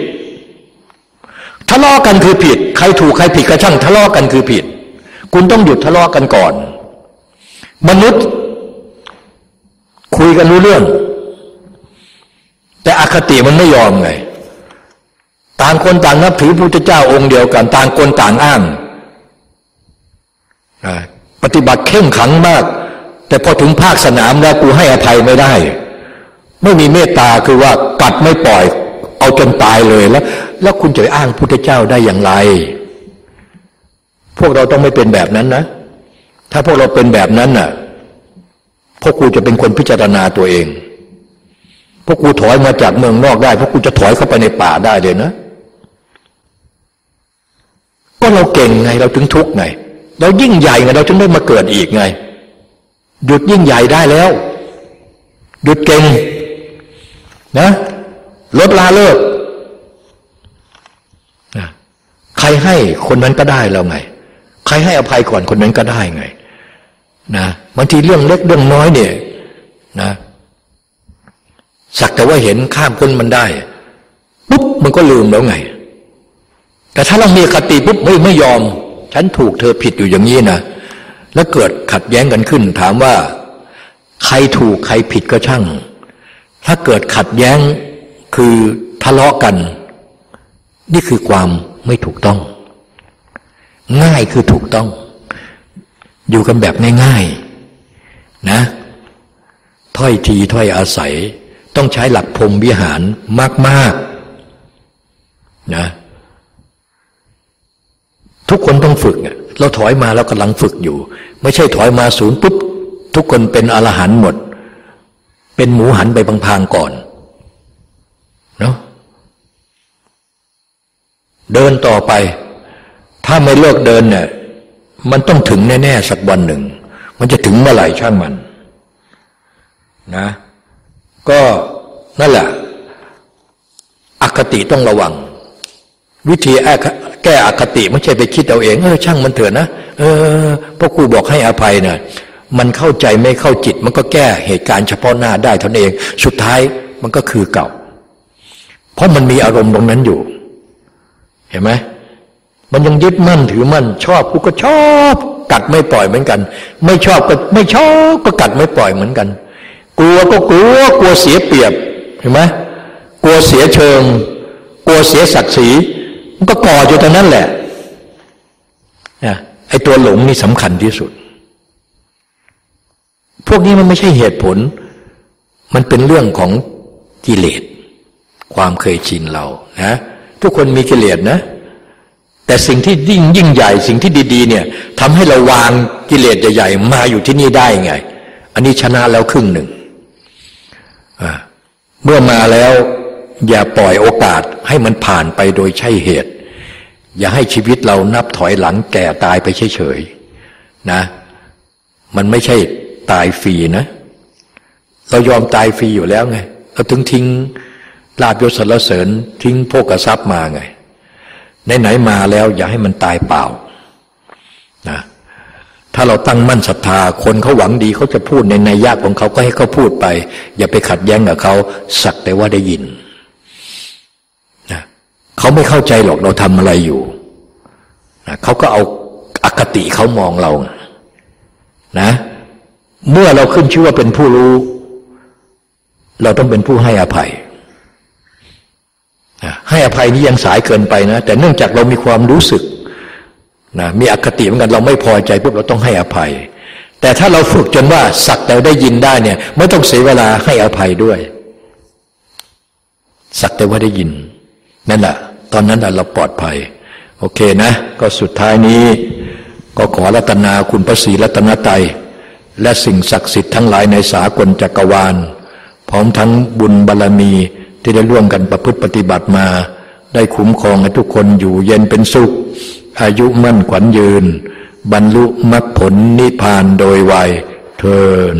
ทะเลาะกันคือผิด ใครถูกใครผิดก็ช่าง ทะเลาะกันคือผิด คุณต้องหยุดทะเลาะกันก่อน มนุษย์คุยกันรู้เรื่อง แต่อคติมันไม่ยอมไง ต่างคนต่างนับถือพระพุทธเจ้าองค์เดียวกัน ต่างคนต่างอ้าง ปฏิบัติเข้มขังมาก แต่พอถึงภาคสนามแล้วกูให้อภัยไม่ได้ ไม่มีเมตตาคือว่ากัดไม่ปล่อย เอาจนตายเลยแล้ว แล้วคุณจะอ้างพุทธเจ้าได้อย่างไร พวกเราต้องไม่เป็นแบบนั้นนะ ถ้าพวกเราเป็นแบบนั้นน่ะพวกครูจะเป็นคนพิจารณาตัวเองพพวกกูถอยมาจากเมืองนอกได้พวกกูจะถอยเข้าไปในป่าได้เลยนะ ก็เราเก่งไงเราถึงทุกข์ไง เรายิ่งใหญ่ไงเราจึงได้มาเกิดอีกไง หยุดยิ่งใหญ่ได้แล้ว หยุดเก่งนะลดลาเลิกนะใครให้คนนั้นก็ได้แล้วไง ใครให้อภัยก่อนคนนั้นก็ได้ไงนะบางทีเรื่องเล็กเรื่องน้อยเนี่ยนะสักแต่ว่าเห็นข้ามคนมันได้ปุ๊บมันก็ลืมแล้วไง แต่ถ้าเรามีคติปุ๊บไม่ไม่ยอม ฉันถูกเธอผิดอยู่อย่างนี้นะแล้วเกิดขัดแย้งกันขึ้น ถามว่า ใครถูกใครผิดก็ช่าง ถ้าเกิดขัดแย้งคือทะเลาะกัน นี่คือความไม่ถูกต้อง ง่ายคือถูกต้อง อยู่กันแบบง่ายๆนะถ้อยทีถ้อยอาศัย ต้องใช้หลักพรมวิหารมาก ๆ นะ ทุกคนต้องฝึกเราถอยมาแล้วกำลังฝึกอยู่ ไม่ใช่ถอยมาศูนย์ปุ๊บทุกคนเป็นอรหันต์หมด เป็นหมูหันไปบางๆก่อนเนาะเดินต่อไป ถ้าไม่เลิกเดินเนี่ยมันต้องถึงแน่ๆสักวันหนึ่ง มันจะถึงเมื่อไหร่ช่างมันนะ ก็นั่นแหละอคติต้องระวัง วิธีแก้อคติไม่ใช่ไปคิดเอาเองเออช่างมันเถอะนะเออพราะครูบอกให้อภัยเนะ่ยมันเข้าใจไม่เข้าจิต มันก็แก้เหตุการณ์เฉพาะหน้าได้ทนเอง สุดท้ายมันก็คือเก่า เพราะมันมีอารมณ์ตรงนั้นอยู่ เห็นไหมมันยังยึดมั่นถือมั่น ชอบกูก็ชอบ กัดไม่ปล่อยเหมือนกัน ไม่ชอบก็ไม่ชอบก็กัดไม่ปล่อยเหมือนกัน กลัวก็กลัวกลัวเสียเปรียบเห็นไหมกลัวเสียเชิง กลัวเสียศักดิ์ศรี มันก็ก่ออยู่ตรงนั้นแหละนะไอ้ตัวหลงนี่สำคัญที่สุด พวกนี้มันไม่ใช่เหตุผล มันเป็นเรื่องของกิเลส ความเคยชินเรานะทุกคนมีกิเลสนะ แต่สิ่งที่ยิ่งยิ่งใหญ่สิ่งที่ดี ๆ เนี่ยทำให้เราวางกิเลสใหญ่ๆมาอยู่ที่นี่ได้ไง อันนี้ชนะแล้วครึ่งหนึ่งเมื่อมาแล้ว อย่าปล่อยโอกาสให้มันผ่านไปโดยใช่เหตุ อย่าให้ชีวิตเรานับถอยหลังแก่ตายไปเฉยๆนะ มันไม่ใช่ตายฟรีนะ เรายอมตายฟรีอยู่แล้วไงเราถึงทิ้งลาบยศสรรเสริญทิ้งโภกทรัพย์มาไงไหนๆมาแล้ว อย่าให้มันตายเปล่านะถ้าเราตั้งมั่นศรัทธา คนเขาหวังดีเขาจะพูดในในยากของเขาก็ให้เขาพูดไป อย่าไปขัดแย้งกับเขาสักแต่ว่าได้ยิน เขาไม่เข้าใจหรอกเราทำอะไรอยู่นะเขาก็เอาอคติเขามองเรานะ เมื่อเราขึ้นชื่อว่าเป็นผู้รู้ เราต้องเป็นผู้ให้อภัยให้อภัยนี้ยังสายเกินไปนะ แต่เนื่องจากเรามีความรู้สึกนะมีอคติเหมือนกันเราไม่พอใจปุ๊บเราต้องให้อภัย แต่ถ้าเราฝึกจนว่าสักแต่ได้ยินได้เนี่ย ไม่ต้องเสียเวลาให้อภัยด้วย สักแต่ว่าได้ยินนั่นแหละ ตอนนั้นเราปลอดภัย โอเคนะ ก็สุดท้ายนี้ ก็ขอรัตนาคุณพระศรีรัตนตรยและสิ่งศักดิ์สิทธิ์ทั้งหลายในสากลจักรวาล พร้อมทั้งบุญบารรมีที่ได้ร่วมกันประพฤติปฏิบัติมา ได้คุ้มครองให้ทุกคนอยู่เย็นเป็นสุข อายุมั่นขวัญยืน บรรลุมรรคผลนิพพานโดยไวยเทิน